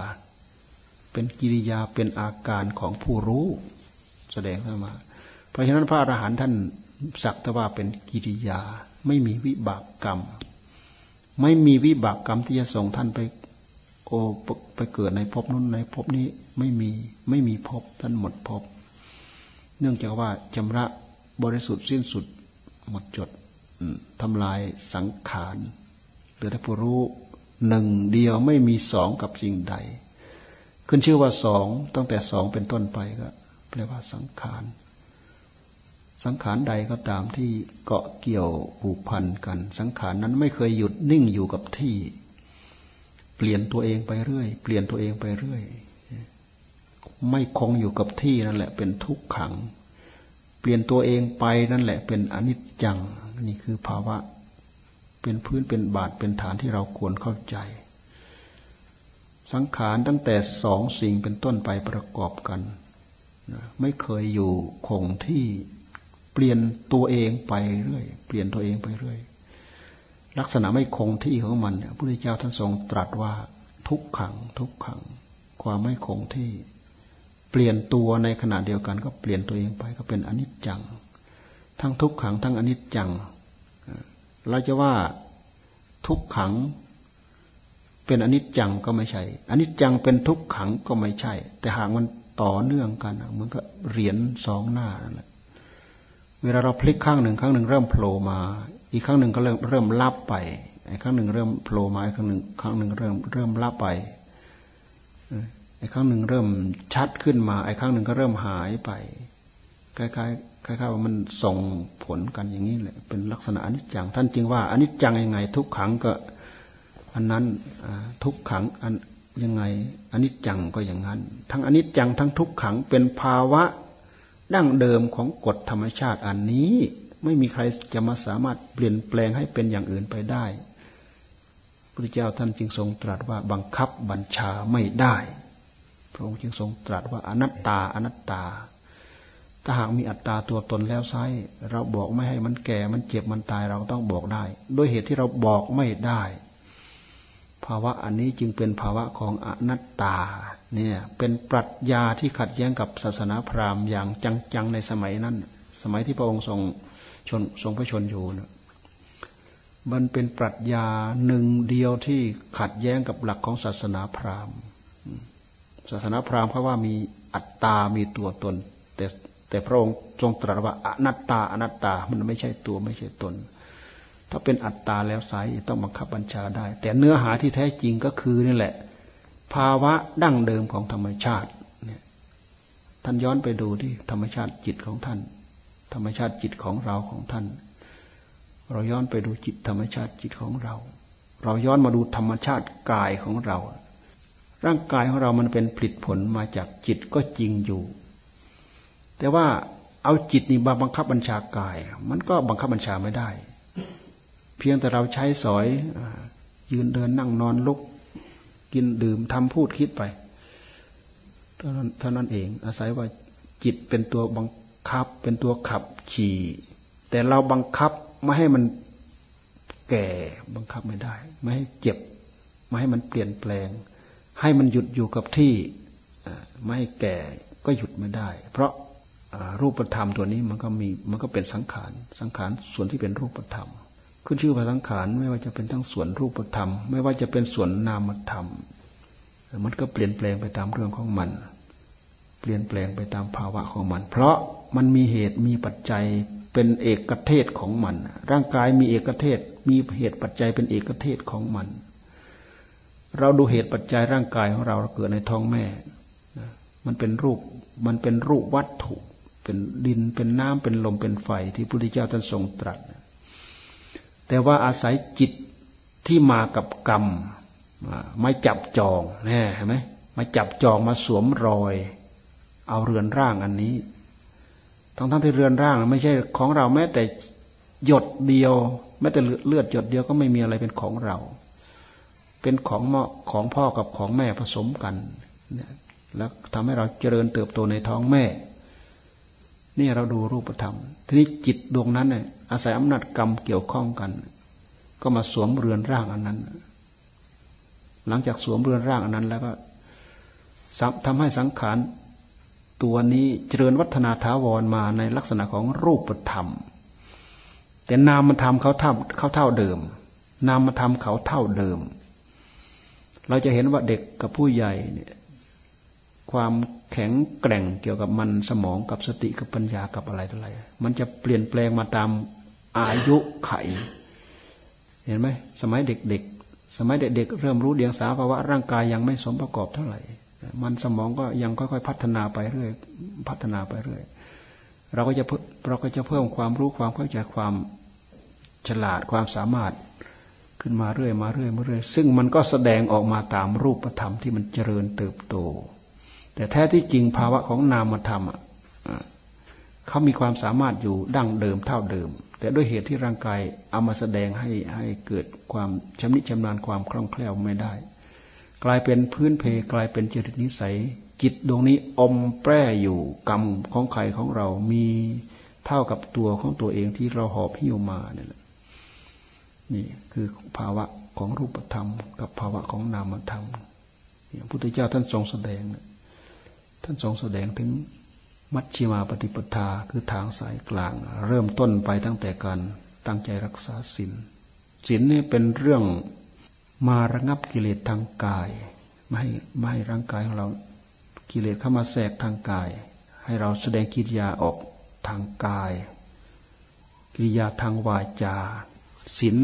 เป็นกิริยาเป็นอาการของผู้รู้ แสดงออกมา ราะฉะนั้นพระอรหันต์ท่านสักแต่ว่าเป็นกิริยา ไม่มีวิบากกรรม ไม่มีวิบากกรรมที่จะส่งท่านไปโอไปเกิดในภพนู้นในภพนี้ไม่มีไม่มีภพท่านหมดภพเนื่องจากว่าชำระบริสุทธิ์สิ้นสุดหมดจดทำลายสังขารหรือถ้าผู้รู้หนึ่งเดียวไม่มีสองกับสิ่งใด ขึ้นชื่อว่าสองตั้งแต่สองเป็นต้นไปก็แปลว่าสังขาร สังขารใดก็ตามที่เกาะเกี่ยวผูกพันกัน สังขารนั้นไม่เคยหยุดนิ่งอยู่กับที่ เปลี่ยนตัวเองไปเรื่อย เปลี่ยนตัวเองไปเรื่อย ไม่คงอยู่กับที่นั่นแหละ เป็นทุกขัง เปลี่ยนตัวเองไปนั่นแหละ เป็นอนิจจังนี่คือภาวะ เป็นพื้นเป็นบาทเป็นฐานที่เราควรเข้าใจ สังขารตั้งแต่สองสิ่งเป็นต้นไปประกอบกันไม่เคยอยู่คงที่ ลี่ยนตัวเองไปเรื่อย เปลี่ยนตัวเองไปเรื่อย ลักษณะไม่คงที่ของมันเนี่ยพระพุทธเจ้าท่านทรงตรัสว่าทุกขัง ทุกขัง ความไม่คงที่ เปลี่ยนตัวในขณะเดียวกัน ก็เปลี่ยนตัวเองไปก็เป็นอนิจจัง ทั้งทุกขัง ทั้งอนิจจัง เราจะว่าทุกขังเป็นอนิจจังก็ไม่ใช่อนิจจังเป็นทุกขังก็ไม่ใช่ แต่หากมันต่อเนื่องกันเหมือนกับเหรียญสองหน้านั่นแหละ เวลาเราพลิกข้างหนึ่งข้างหนึ่งเริ่มโผล่มา อีกข้างหนึ่งก็เริ่มเริ่มลับไปไอ้ข้างหนึ่งเริ่มโผล่มาอีกข้างหนึ่งข้างหนึ่งเริ่มเริ่มลับไปไอ้ข้างหนึ่งเริ่มชัดขึ้นมา ไอ้ข้างหนึ่งก็เริ่มหายไปคล้ายๆคล้ายๆว่ามันส่งผลกันอย่างนี้แหละเป็นลักษณะอนิจจังท่านจึงว่าอนิจจังยังไง ทุกขังก็อันนั้นทุกขังอันยังไงอนิจจังก็อย่างนั้น ทั้งอนิจจังทั้งทุกขังเป็นภาวะ ดั้งเดิมของกฎธรรมชาติอันนี้ ไม่มีใครจะมาสามารถเปลี่ยนแปลงให้เป็นอย่างอื่นไปได้พระเจ้าท่านจึงทรงตรัสว่าบังคับบัญชาไม่ได้ พระองค์จึงทรงตรัสว่าอนัตตาอนัตตา ถ้าหากมีอัตตาตัวตนแล้วไซเราบอกไม่ให้มันแก่มันเจ็บมันตายเราต้องบอกได้ ด้วยเหตุที่เราบอกไม่ได้ ภาวะอันนี้จึงเป็นภาวะของอนัตตา เนี่ยเป็นปรัชญาที่ขัดแย้งกับศาสนาพราหมณ์อย่างจังๆในสมัยนั้น สมัยที่พระองค์ทรงชนทรงพระชนอยู่นะมันเป็นปรัชญาหนึ่งเดียวที่ขัดแย้งกับหลักของศาสนาพราหมณ์ ศาสนาพราหมณ์เขาว่ามีอัตตา มีตัวตน แต่แต่พระองค์ทรงตรัสว่าอนัตตาอนัตตา มันไม่ใช่ตัวไม่ใช่ตน ถ้าเป็นอัตตาแล้วไซต้องบังคับบัญชาได้ แต่เนื้อหาที่แท้จริงก็คือนี่แหละ ภาวะดั้งเดิมของธรรมชาติเนี่ยท่านย้อนไปดูที่ธรรมชาติจิตของท่าน ธรรมชาติจิตของเราของท่าน เราย้อนไปดูจิตธรรมชาติจิตของเรา เราย้อนมาดูธรรมชาติกายของเรา ร่างกายของเรามันเป็นผลิตผลมาจากจิตก็จริงอยู่ แต่ว่าเอาจิตนี่มาบังคับบัญชากาย มันก็บังคับบัญชาไม่ได้ เพียงแต่เราใช้สอยยืนเดินนั่งนอนลุก กินดื่มทำพูดคิดไปเท่านั้นเท่านั้นเอง อาศัยว่าจิตเป็นตัวบังคับ เป็นตัวขับขี่ แต่เราบังคับไม่ให้มันแก่บังคับไม่ได้ ไม่ให้เจ็บ ไม่ให้มันเปลี่ยนแปลง ให้มันหยุดอยู่กับที่ไม่ให้แก่ก็หยุดไม่ได้ เพราะรูปธรรมตัวนี้มันก็มีมันก็เป็นสังขารสังขารส่วนที่เป็นรูปธรรม ขึ้นชื่อว่าสังขารไม่ว่าจะเป็นทั้งส่วนรูปธรรม ไม่ว่าจะเป็นส่วนนามธรรม มันก็เปลี่ยนแปลงไปตามเรื่องของมัน เปลี่ยนแปลงไปตามภาวะของมัน เพราะมันมีเหตุมีปัจจัยเป็นเอกเทศของมัน ร่างกายมีเอกเทศ มีเหตุปัจจัยเป็นเอกเทศของมัน เราดูเหตุปัจจัยร่างกายของเราเราเกิดในท้องแม่ มันเป็นรูป มันเป็นรูปวัตถุ เป็นดิน เป็นน้ำเป็นลม เป็นไฟที่พระพุทธเจ้าท่านทรงตรัส แต่ว่าอาศัยจิตที่มากับกรรมมาจับจองแน่เห็นไหมมาจับจองมาสวมรอย เอาเรือนร่างอันนี้ ทั้งทั้งที่เรือนร่าง ไม่ใช่ของเราแม้แต่หยดเดียว แม้แต่เลือดหยดเดียวก็ไม่มีอะไรเป็นของเรา เป็นของเหมาะของพ่อกับของแม่ผสมกันเนี่ยแล้วทำให้เราเจริญเติบโตในท้องแม่ นี่เราดูรูปธรรม ทีนี้จิตดวงนั้นเนี่ย อาศัยอำนาจกรรมเกี่ยวข้องกัน ก็มาสวมเรือนร่างอันนั้น หลังจากสวมเรือนร่างอันนั้น แล้วก็ทำให้สังขารตัวนี้เจริญวัฒนาถาวรมาในลักษณะของรูปธรรม แต่นามธรรมเขาเท่าเขาเท่าเดิม นามธรรมเขาเท่าเดิม เราจะเห็นว่าเด็กกับผู้ใหญ่เนี่ยความแข็งแกร่งเกี่ยวกับมันสมองกับสติกับปัญญากับอะไรต่ออะไร มันจะเปลี่ยนแปลงมาตาม อายุไข เห็นไหมสมัยเด็กๆ สมัยเด็กๆเริ่มรู้เดียงสาภาวะร่างกายยังไม่สมประกอบเท่าไหร่ มันสมองก็ยังค่อยๆ พัฒนาไปเรื่อยพัฒนาไปเรื่อยเราก็จะเราก็จะเพิ่มความรู้ความเข้าใจความฉลาดความสามารถขึ้นมาเรื่อยมาเรื่อยมาเรื่อยซึ่งมันก็แสดงออกมาตามรูปธรรมที่มันเจริญเติบโต แต่แท้ที่จริงภาวะของนามธรรมอะเขามีความสามารถอยู่ดั้งเดิมเท่าเดิม แต่ด้วยเหตุที่ร่างกายเอามาแสดงให้ให้เกิดความชำนิชำนาญความคล่องแคล่วไม่ได้ กลายเป็นพื้นเพกลายเป็นจริตนิสัย จิตดวงนี้อมแปรอยู่กรรมของใครของเรามีเท่ากับตัวของตัวเองที่เราหอบหิ้วมาเนี่ยนี่คือภาวะของรูปธรรม กับภาวะของนามธรรมพระพุทธเจ้าท่านทรงแสดง ท่านทรงแสดงถึง มัชชิมาปฏิปทาคือทางสายกลาง เริ่มต้นไปตั้งแต่การตั้งใจรักษาศีลศีลนี่เป็นเรื่องมาระงับกิเลสทางกายไม่ให้ไม่ให้ร่างกายของเรากิเลสเข้ามาแทรกทางกาย ให้เราแสดงกิริยาออกทางกาย กิริยาทางวาจาศีล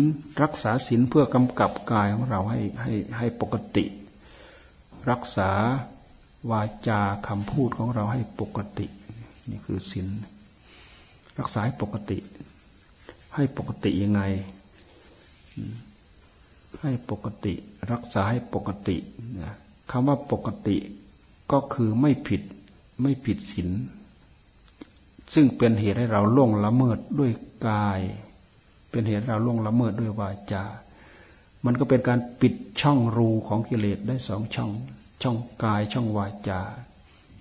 รักษาศีลเพื่อกำกับกายของเราให้ให้ให้ปกติ รักษาวาจาคำพูดของเราให้ปกติ นี่คือศีลรักษาปกติ ให้ปกติยังไง ให้ปกติ รักษาให้ปกตินะคำว่าปกติก็คือไม่ผิดไม่ผิดศีลซึ่งเป็นเหตุให้เราล่วงละเมิดด้วยกาย เป็นเหตุเราล่วงละเมิดด้วยวาจา มันก็เป็นการปิดช่องรูของกิเลสได้สองช่อง ช่องกายช่องวาจา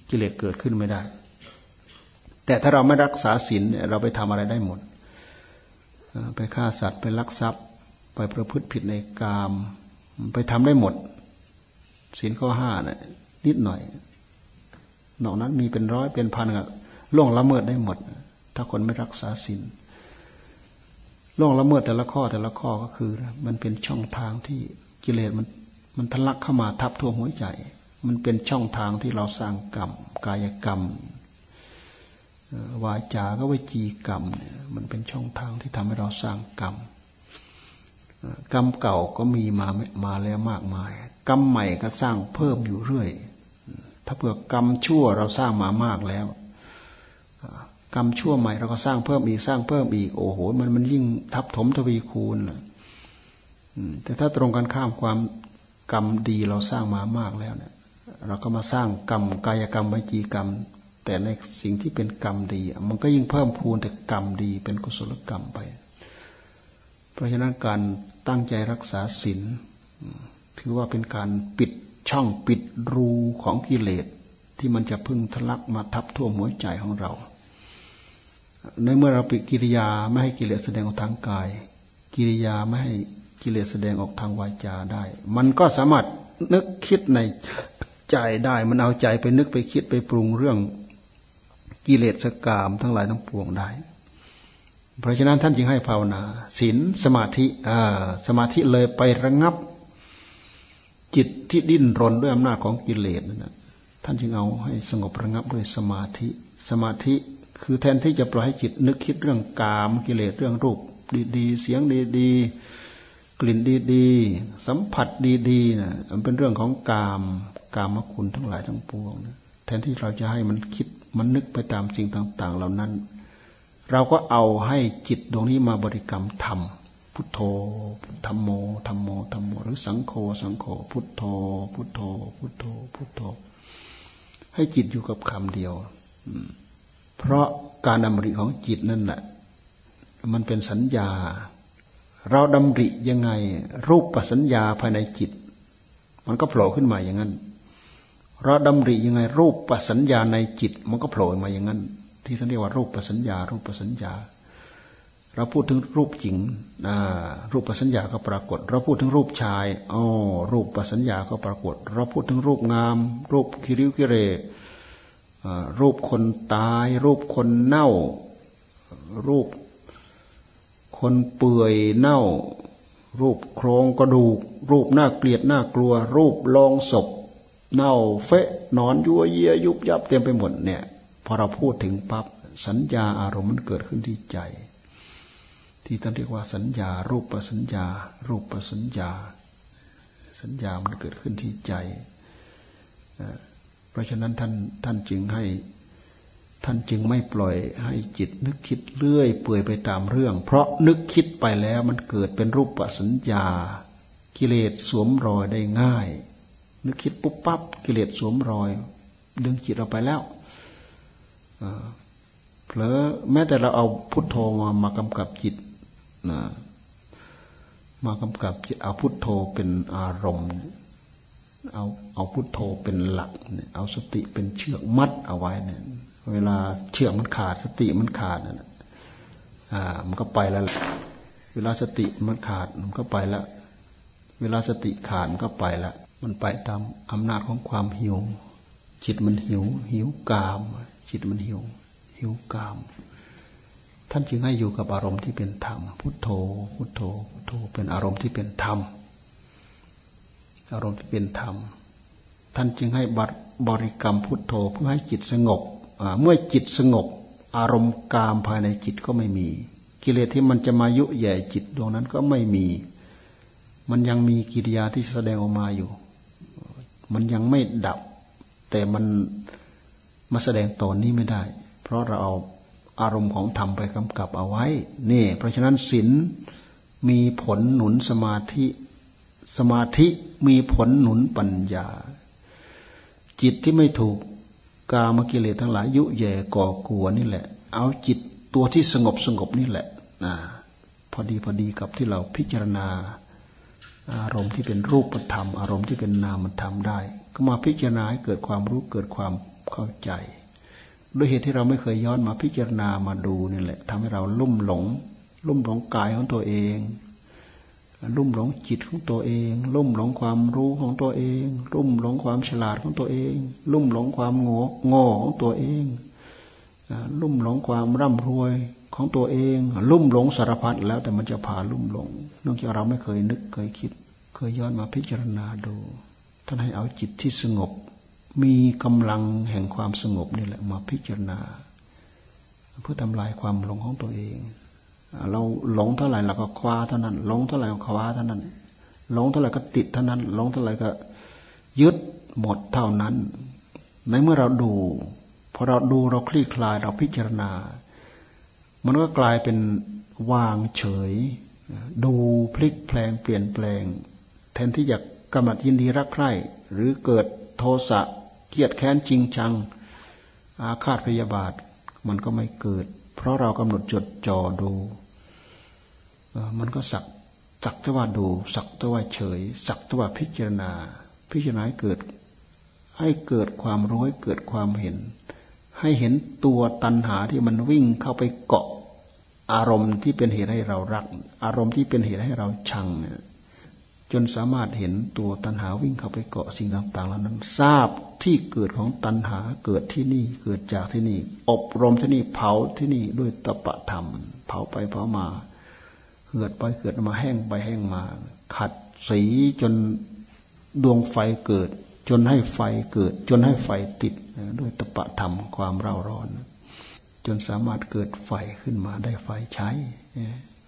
กิเลสเกิดขึ้นไม่ได้ แต่ถ้าเราไม่รักษาศีลเราไปทำอะไรได้หมด ไปฆ่าสัตว์ไปลักทรัพย์ ไปประพฤติผิดในกาม ไปทำได้หมดศีลข้อห้านะนิดหน่อยนอกนั้นมีเป็นร้อยเป็นพันอะล่วงละเมิดได้หมด ถ้าคนไม่รักษาศีลล่วงละเมิดแต่ละข้อแต่ละข้อก็คือ มันเป็นช่องทางที่กิเลสมันมันทะลักเข้ามาทับทั่วหัวใจ มันเป็นช่องทางที่เราสร้างกรรมกายกรรม วาจาก็วิจีกรรมมันเป็นช่องทางที่ทำให้เราสร้างกรรมกรรมเก่าก็มีมามาแล้วมากมาย กรรมใหม่ก็สร้างเพิ่มอยู่เรื่อย ถ้าเผื่อกรรมชั่วเราสร้างมามากแล้วกรรมชั่วใหม่เราก็สร้างเพิ่มอีกสร้างเพิ่มอีกโอ้โห มันมันยิ่งทับถมทวีคูณแต่ถ้าตรงกันข้ามความกรรมดีเราสร้างมามากแล้วเนี่ย เราก็มาสร้างกรรมกายกรรมวิจีกรรม แต่ในสิ่งที่เป็นกรรมดี มันก็ยิ่งเพิ่มพูนแต่กรรมดีเป็นกุศลกรรมไป เพราะฉะนั้นการตั้งใจรักษาศีลถือว่าเป็นการปิดช่องปิดรูของกิเลสที่มันจะพึ่งทะลักมาทับท่วมหัวใจของเรา ในเมื่อเราปิดกิริยาไม่ให้กิเลสแสดงออกทางกาย กิริยาไม่ให้กิเลสแสดงออกทางวาจาได้ มันก็สามารถนึกคิดในใจได้ มันเอาใจไปนึกไปคิดไปปรุงเรื่อง กิเลสกามทั้งหลายทั้งปวงได้ เพราะฉะนั้นท่านจึงให้ภาวนาศีลสมาธิอ่าสมาธิเลยไประงับ จิตที่ดิ้นรนด้วยอำนาจของกิเลสนั่นนะท่านจึงเอาให้สงบระงับด้วยสมาธิ สมาธิคือแทนที่จะปล่อยให้จิตนึกคิดเรื่องกามกิเลสเรื่องรูปดีๆ เสียงดีๆ กลิ่นดีๆ สัมผัสดีๆนะมันเป็นเรื่องของกาม กามคุณทั้งหลายทั้งปวงนะแทนที่เราจะให้มันคิด มันนึกไปตามสิ่งต่าง ๆ เหล่านั้น เราก็เอาให้จิตดวงนี้มาบริกรรมธรรมพุทโธธรรมโมธรรมโมธรรมโม หรือสังโฆสังโฆพุทโธ พุทโธ พุทโธ พุทโธ ให้จิตอยู่กับคำเดียวเพราะการดำริของจิตนั่นแหละมันเป็นสัญญา เราดำริยังไง รูปปัสัญญาภายในจิต มันก็โผล่ขึ้นมาอย่างนั้น เราดำริยังไงรูปปัสัญญาในจิต มันก็โผล่มาอย่างนั้น ที่ท่านเรียกว่ารูปปัสัญญา รูปปัสัญญา เราพูดถึงรูปหญิงรูปปัสัญญาก็ปรากฏ เราพูดถึงรูปชายอ๋อรูปปัสัญญาก็ปรากฏ เราพูดถึงรูปงาม รูปคิริวกิเรรูปคนตาย รูปคนเน่า รูปคนเปื่อยเน่า รูปโครงกระดูก รูปน่าเกลียดน่ากลัว รูปลองศพ เน่าเฟะนอนยัวเยียยุบยับเต็มไปหมดเนี่ยพอเราพูดถึงปั๊บสัญญาอารมณ์มันเกิดขึ้นที่ใจ ที่ท่านเรียกว่าสัญญา รูปประสัญญา รูปประสัญญา สัญญามันเกิดขึ้นที่ใจ เพราะฉะนั้นท่านท่านจึงให้ท่านจึงไม่ปล่อยให้จิตนึกคิดเลื่อยเปื่อยไปตามเรื่อง เพราะนึกคิดไปแล้วมันเกิดเป็นรูปปัสัญญา กิเลสสวมรอยได้ง่าย นึกคิดปุ๊บปั๊บกิเลสสวมรอย ดึงจิตเราไปแล้วเผลอแม้แต่เราเอาพุทโธมามากำกับจิตนะมากำกับจิตเอาพุทโธเป็นอารมณ์ เอาเอาพุทโธเป็นหลักเนี่ยเอาสติเป็นเชือกมัดเอาไว้เนี่ย เวลาเชือกมันขาดสติมันขาดนะอ่ามันก็ไปแล้วเวลาสติมันขาดมันก็ไปแล้ว เวลาสติขาดมันก็ไปแล้ว มันไปตามอำนาจของความหิว จิตมันหิว หิวกาม จิตมันหิว หิวกาม ท่านจึงให้อยู่กับอารมณ์ที่เป็นธรรม พุทโธ พุทโธ พุทโธ เป็นอารมณ์ที่เป็นธรรม อารมณ์ที่เป็นธรรม ท่านจึงให้บริกรรมพุทโธเพื่อให้จิตสงบ เมื่อจิตสงบ อารมณ์กามภายในจิตก็ไม่มี กิเลสที่มันจะมายุแย่จิตดวงนั้นก็ไม่มี มันยังมีกิริยาที่แสดงออกมาอยู่ มันยังไม่ดับ แต่มันมาแสดงตอนนี้ไม่ได้ เพราะเราเอาอารมณ์ของธรรมไปกำกับเอาไว้ นี่ เพราะฉะนั้นศีลมีผลหนุนสมาธิ สมาธิมีผลหนุนปัญญา จิตที่ไม่ถูกกามกิเลสทั้งหลายยุแย่ก่อกลัวนี่แหละ เอาจิตตัวที่สงบสงบนี่แหละนะพอดีพอดีกับที่เราพิจารณา อารมณ์ที่เป็นรูปธรรม อารมณ์ที่เป็นนามธรรมได้ ก็มาพิจารณาให้เกิดความรู้เกิดความเข้าใจด้วยเหตุที่เราไม่เคยย้อนมาพิจารณามาดูนี่แหละทำให้เราลุ่มหลง ลุ่มหลงกายของตัวเอง ลุ่มหลงจิตของตัวเอง ลุ่มหลงความรู้ของตัวเอง ลุ่มหลงความฉลาดของตัวเอง ลุ่มหลงความโง่โง่ของตัวเอง ลุ่มหลงความร่ำรวย ของตัวเอง ลุ่มหลงสารพัดแล้วแต่มันจะพาลุ่มหลงเนื่องจากเราไม่เคยนึกเคยคิด เคยย้อนมาพิจารณาดูท่านให้เอาจิตที่สงบ มีกำลังแห่งความสงบนี่แหละมาพิจารณา เพื่อทำลายความหลงของตัวเอง เราหลงเท่าไหร่เราก็คว้าเท่านั้นหลงเท่าไหร่ก็คว้าเท่านั้นหลงเท่าไหร่ก็ติดเท่านั้นหลงเท่าไหร่ก็ยึดหมดเท่านั้น ในเมื่อเราดูพอเราดูเราคลี่คลายเราพิจารณา มันก็กลายเป็นวางเฉย ดูพลิกแปลงเปลี่ยนแปลง แทนที่จะกำหนัดยินดีรักใคร่ หรือเกิดโทสะเกียดแค้นจริงจัง อาฆาตพยาบาท มันก็ไม่เกิด เพราะเรากำหนดจดจ่อดู มันก็สักสักแต่ว่าดู สักแต่ว่าเฉย สักแต่ว่าพิจารณา พิจารณาให้เกิด ให้เกิดความรู้ให้เกิดความเห็น ให้เห็นตัวตัณหาที่มันวิ่งเข้าไปเกาะอารมณ์ที่เป็นเหตุให้เรารัก อารมณ์ที่เป็นเหตุให้เราชังเนี่ยจนสามารถเห็นตัวตัณหาวิ่งเข้าไปเกาะสิ่งต่างๆเหล่านั้น ทราบที่เกิดของตัณหาเกิดที่นี่เกิดจากที่นี่ อบรมที่นี่เผาที่นี่ด้วยตปะธรรม เผาไปเผามาเกิดไปเกิดมาแห้งไปแห้งมา ขัดสีจนดวงไฟเกิด จนให้ไฟเกิด จนให้ไฟติดด้วยตปะธรรมความเร่าร้อน จนสามารถเกิดไฟขึ้นมาได้ไฟใช้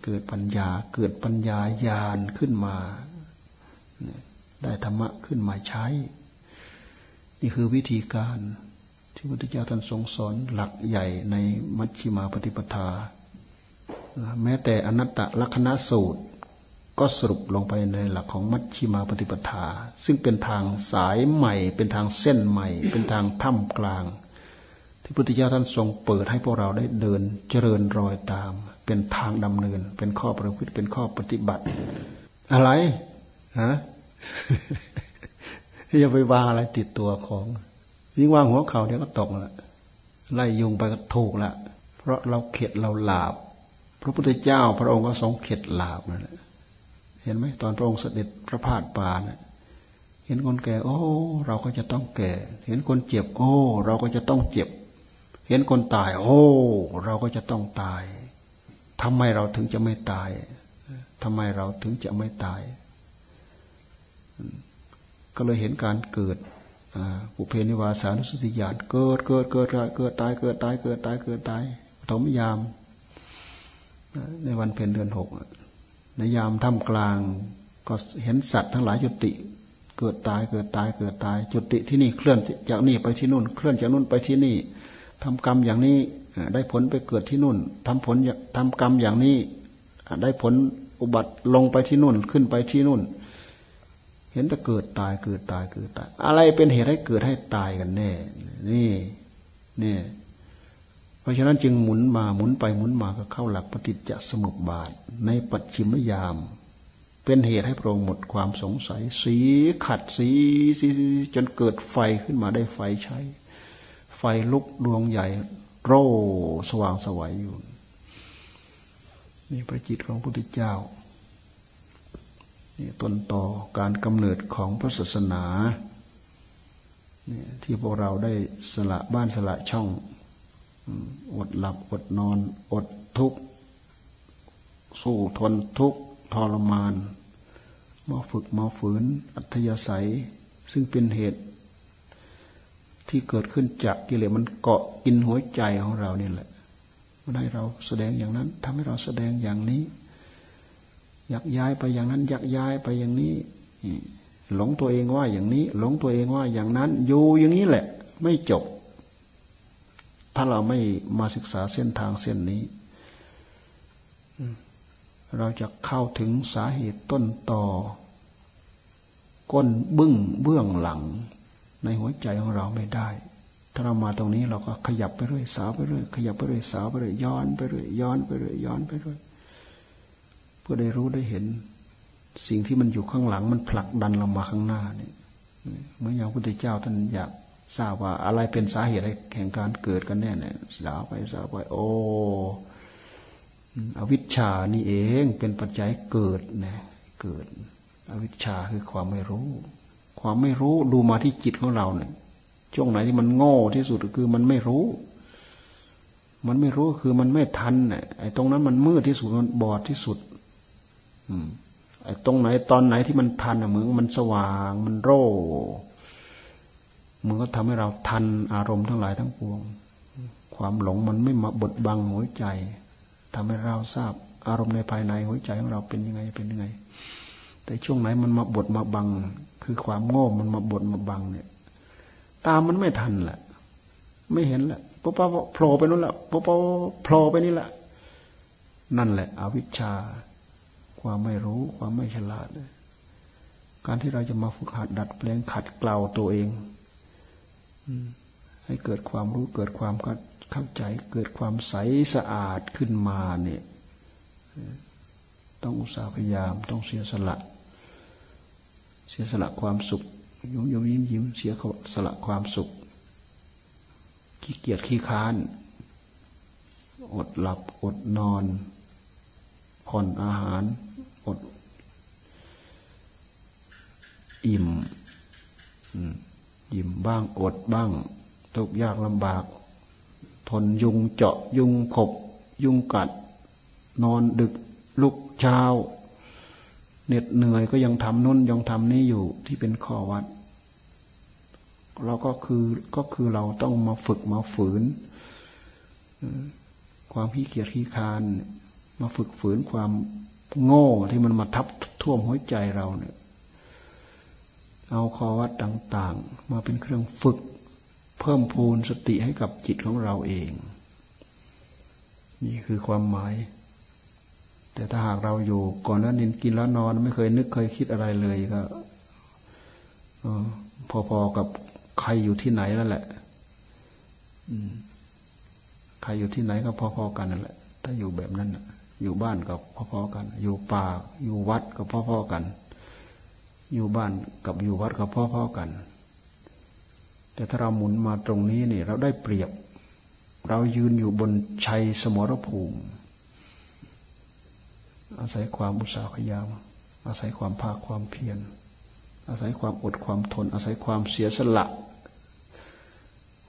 เกิดปัญญาเกิดปัญญาญาณขึ้นมา ได้ธรรมะขึ้นมาใช้ นี่คือวิธีการที่พระพุทธเจ้าท่านทรงสอนหลักใหญ่ในมัชฌิมาปฏิปทา แม้แต่อนัตตลักษณะสูตร ก็สรุปลงไปในหลักของมัชฌิมาปฏิปทา ซึ่งเป็นทางสายใหม่ เป็นทางเส้นใหม่ เป็นทางถ้ำกลาง ที่พระพุทธเจ้าท่านทรงเปิดให้พวกเราได้เดินเจริญรอยตาม เป็นทางดำเนิน เป็นข้อประพฤติเป็นข้อปฏิบัติ อะไรฮะอย่าไปวางอะไรติดตัวของยิ่งวางหัวเข่าเดี๋ยวก็ตกละไล่ยุงไปก็ถูกละเพราะเราเข็ดเราหลาบ พระพุทธเจ้าพระองค์ก็ทรงเข็ดหลาบนั่นแหละ เห็นไหมตอนพระองค์เสด็จพระพาสป่านะเห็นคนแก่ โอ้ เราก็จะต้องแก่ เห็นคนเจ็บ โอ้ เราก็จะต้องเจ็บ เห็นคนตาย โอ้ เราก็จะต้องตายทำไมเราถึงจะไม่ตายทำไมเราถึงจะไม่ตาย ก็เลยเห็นการเกิดปุเพนิวาสานุสติญาณเกิดเกิดเกิดเกิดตายเกิดตายเกิดตายเกิดตายปฐมยาม ในวันเพ็ญเดือนหก ในยามท่ามกลาง ก็เห็นสัตว์ทั้งหลายจุติ เกิดตายเกิดตายเกิดตาย จุติที่นี่เคลื่อนจากนี่ไปที่นู่น เคลื่อนจากนู่นไปที่นี่ทำกรรมอย่างนี้ได้ผลไปเกิดที่นู่นทำผลทำกรรมอย่างนี้ ได้ผลอุบัติลงไปที่นู่นขึ้นไปที่นู่น เห็นแต่เกิดตายเกิดตายเกิดตาย อะไรเป็นเหตุให้เกิดให้ตายกันแน่ นี่นี่ เพราะฉะนั้นจึงหมุนมาหมุนไปหมุนมาก็เข้าหลักปฏิจจสมุปบาท ในปัจฉิมยาม เป็นเหตุให้พระองค์หมดความสงสัย สีขัดสีสีจนเกิดไฟขึ้นมาได้ไฟใช้ ไฟลุกดวงใหญ่โร่สว่างสวัยอยู่นี่พระจิตของพระพุทธเจ้านี่ต้นต่อการกำเนิดของพระศาสนานี่ที่พวกเราได้สละบ้านสละช่อง อดหลับอดนอน อดทุกข์ สู้ทนทุกข์ทรมาน มาฝึกมาฝืน อัธยาศัย ซึ่งเป็นเหตุ ที่เกิดขึ้นจากกิเลสมันเกาะกินหัวใจของเราเนี่ยแหละมันให้เราแสดงอย่างนั้นทำให้เราแสดงอย่างนี้ ยักย้ายไปอย่างนั้น ยักย้ายไปอย่างนี้หลงตัวเองว่าอย่างนี้ หลงตัวเองว่าอย่างนั้น อยู่อย่างนี้แหละ ไม่จบ ถ้าเราไม่มาศึกษาเส้นทางเส้นนี้ เราจะเข้าถึงสาเหตุต้นต่อ ก้นบึ้งเบื้องหลัง ในหัวใจของเราไม่ได้ ถ้าเรามาตรงนี้เราก็ขยับไปเรื่อยสาวไปเรื่อยขยับไปเรื่อยสาวไปเรื่อยย้อนไปเรื่อยย้อนไปเรื่อยย้อนไปเรื่อยเพื่อได้รู้ได้เห็น สิ่งที่มันอยู่ข้างหลังมันผลักดันเรามาข้างหน้าเนี่ยเมื่ออย่างพระพุทธเจ้าท่านอยาก ทราบว่าอะไรเป็นสาเหตุแห่งการเกิดกันแน่เนี่ยสาวไปสาวไป โอ้อวิชชานี่เองเป็นปัจจัยเกิดนะเกิด อวิชชาคือความไม่รู้ ความไม่รู้ดูมาที่จิตของเราเนี่ยช่วงไหนที่มันโง่ที่สุดคือมันไม่รู้ มันไม่รู้คือมันไม่ทันไอ้ตรงนั้นมันมืดที่สุดมันบอดที่สุด อืมไอ้ตรงไหนตอนไหนที่มันทันเหมือนมันสว่าง มันโร่ มันก็ทำให้เราทันอารมณ์ทั้งหลายทั้งปวง ความหลงมันไม่มาบดบังหัวใจทำให้เราทราบอารมณ์ในภายในหัวใจของเราเป็นยังไงเป็นยังไง แต่ช่วงไหนมันมาบดมาบัง คือความโง่มันมาบดมาบังเนี่ยตามมันไม่ทันแหละ ไม่เห็นแหละป๊อปโผล่ไปนู่นละป๊อปโผล่ไปนี่ละนั่นแหละ อวิชชา ความไม่รู้ ความไม่ฉลาด การที่เราจะมาฝึกหัดดัดแปลงขัดเกลาตัวเอง ให้เกิดความรู้เกิดความเข้าใจ เกิดความใสสะอาดขึ้นมาเนี่ย ต้องอุตสาห์พยายามต้องเสียสละ เสียสละความสุขยิ้มยิ้มยิ้มยิ้มเสียสละความสุข ขี้เกียจขี้ค้าน อดหลับอดนอน ผ่อนอาหาร อด อิ่ม ยิ้มบ้างอดบ้างทุกยากลำบาก ทนยุงเจาะยุงขบ ยุงกัด นอนดึกลุกเช้าเหน็ดเหนื่อยก็ยังทำนุ่นยังทำนี้อยู่ที่เป็นข้อวัดเราก็คือก็คือเราต้องมาฝึกมาฝืน ความขี้เกียจขี้คานมาฝึกฝืนความโง่ที่มันมาทับท่วมหัวใจเราเนี่ย เอาคอวัดต่างๆ มาเป็นเครื่องฝึก เพิ่มพูนสติให้กับจิตของเราเอง นี่คือความหมาย แต่ถ้าหากเราอยู่ ก่อนนั้นนินกินแล้วนอน ไม่เคยนึกเคยคิดอะไรเลยก็พอๆกับใครอยู่ที่ไหนนั่นแหละใครอยู่ที่ไหนก็พอๆกันนั่นแหละ ถ้าอยู่แบบนั้นอยู่บ้านก็พอๆกัน อยู่ป่า อยู่วัดก็พอๆกัน อยู่บ้านกับอยู่วัดก็พ่อๆกัน แต่ถ้าเราหมุนมาตรงนี้เนี่ยเราได้เปรียบ เรายืนอยู่บนชัยสมรภูมิ อาศัยความอุตสาหพยายาม อาศัยความภาคความเพียร อาศัยความอดความทน อาศัยความเสียสละ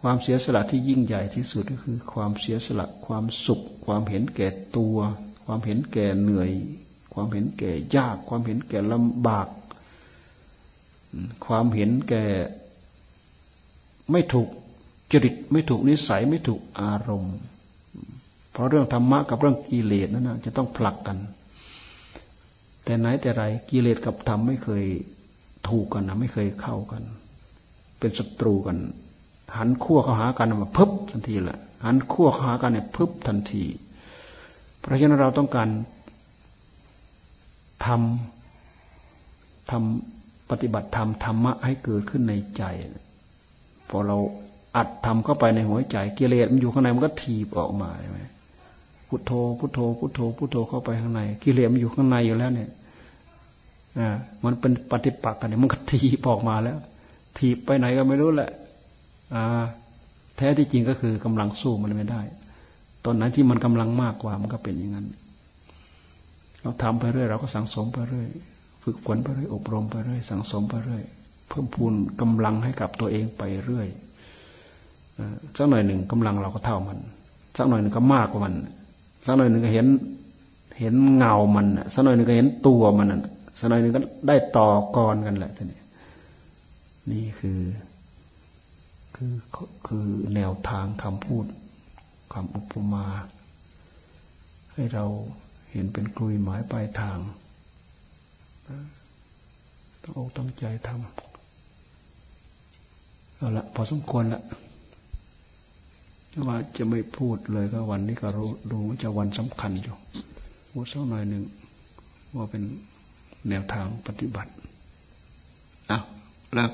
ความเสียสละที่ยิ่งใหญ่ที่สุดก็คือ ความเสียสละ ความสุข ความเห็นแก่ตัว ความเห็นแก่เหนื่อย ความเห็นแก่ยาก ความเห็นแก่ลำบาก ความเห็นแก่ ไม่ถูกจริตไม่ถูกนิสัยไม่ถูกอารมณ์ เพราะเรื่องธรรมะกับเรื่องกิเลสนั้นนะจะต้องผลักกัน แต่ไหนแต่ไรกิเลสกับธรรมไม่เคยถูกกันนะไม่เคยเข้ากัน เป็นศัตรูกัน หันขั้วเข้าหากันมาพึบทันทีแหละหันขั้วเข้าหากันเนี่ยพึบทันที เพราะฉะนั้นเราต้องการทำทำ ปฏิบัติธรรมธรรมะให้เกิดขึ้นในใจ พอเราอัดทำเข้าไปในหัวใจกิเลสมันอยู่ข้างในมันก็ถีบออกมาใช่ไหมพุทโธพุทโธพุทโธพุทโธเข้าไปข้างในกิเลสมันอยู่ข้างในอยู่แล้วเนี่ยอ่ามันเป็นปฏิปักษ์กันเนี่ยมันก็ถีบออกมาแล้ว ถีบไปไหนก็ไม่รู้แหละ อ่า แท้ที่จริงก็คือกำลังสู้มันไม่ได้ ตอนนั้นที่มันกำลังมากกว่ามันก็เป็นอย่างนั้น เราทำไปเรื่อยเราก็สังสมไปเรื่อย ฝึกฝนไปเรื่อยอบรมไปเรื่อยสังสมไปเรื่อยเพิ่มพูนกำลังให้กับตัวเองไปเรื่อยสักหน่อยหนึ่งกำลังเราก็เท่ามันสักหน่อยหนึ่งก็มากกว่ามันสักหน่อยหนึ่งก็เห็นเห็นเงามันสักหน่อยหนึ่งก็เห็นตัวมันสักหน่อยหนึ่งก็ได้ต่อกรกันแหละทีนี้นี่คือคือคือแนวทางคำพูดคำอุปมา ให้เราเห็นเป็นกลุยหมายปลายทาง ต้องอกต้องใจทำเอาละพอสมควรละว่าจะไม่พูดเลยก็วันนี้ก็รู้ดูว่าจะวันสำคัญอยู่พูดสักหน่อยหนึ่งว่าเป็นแนวทางปฏิบัติอะแล้ว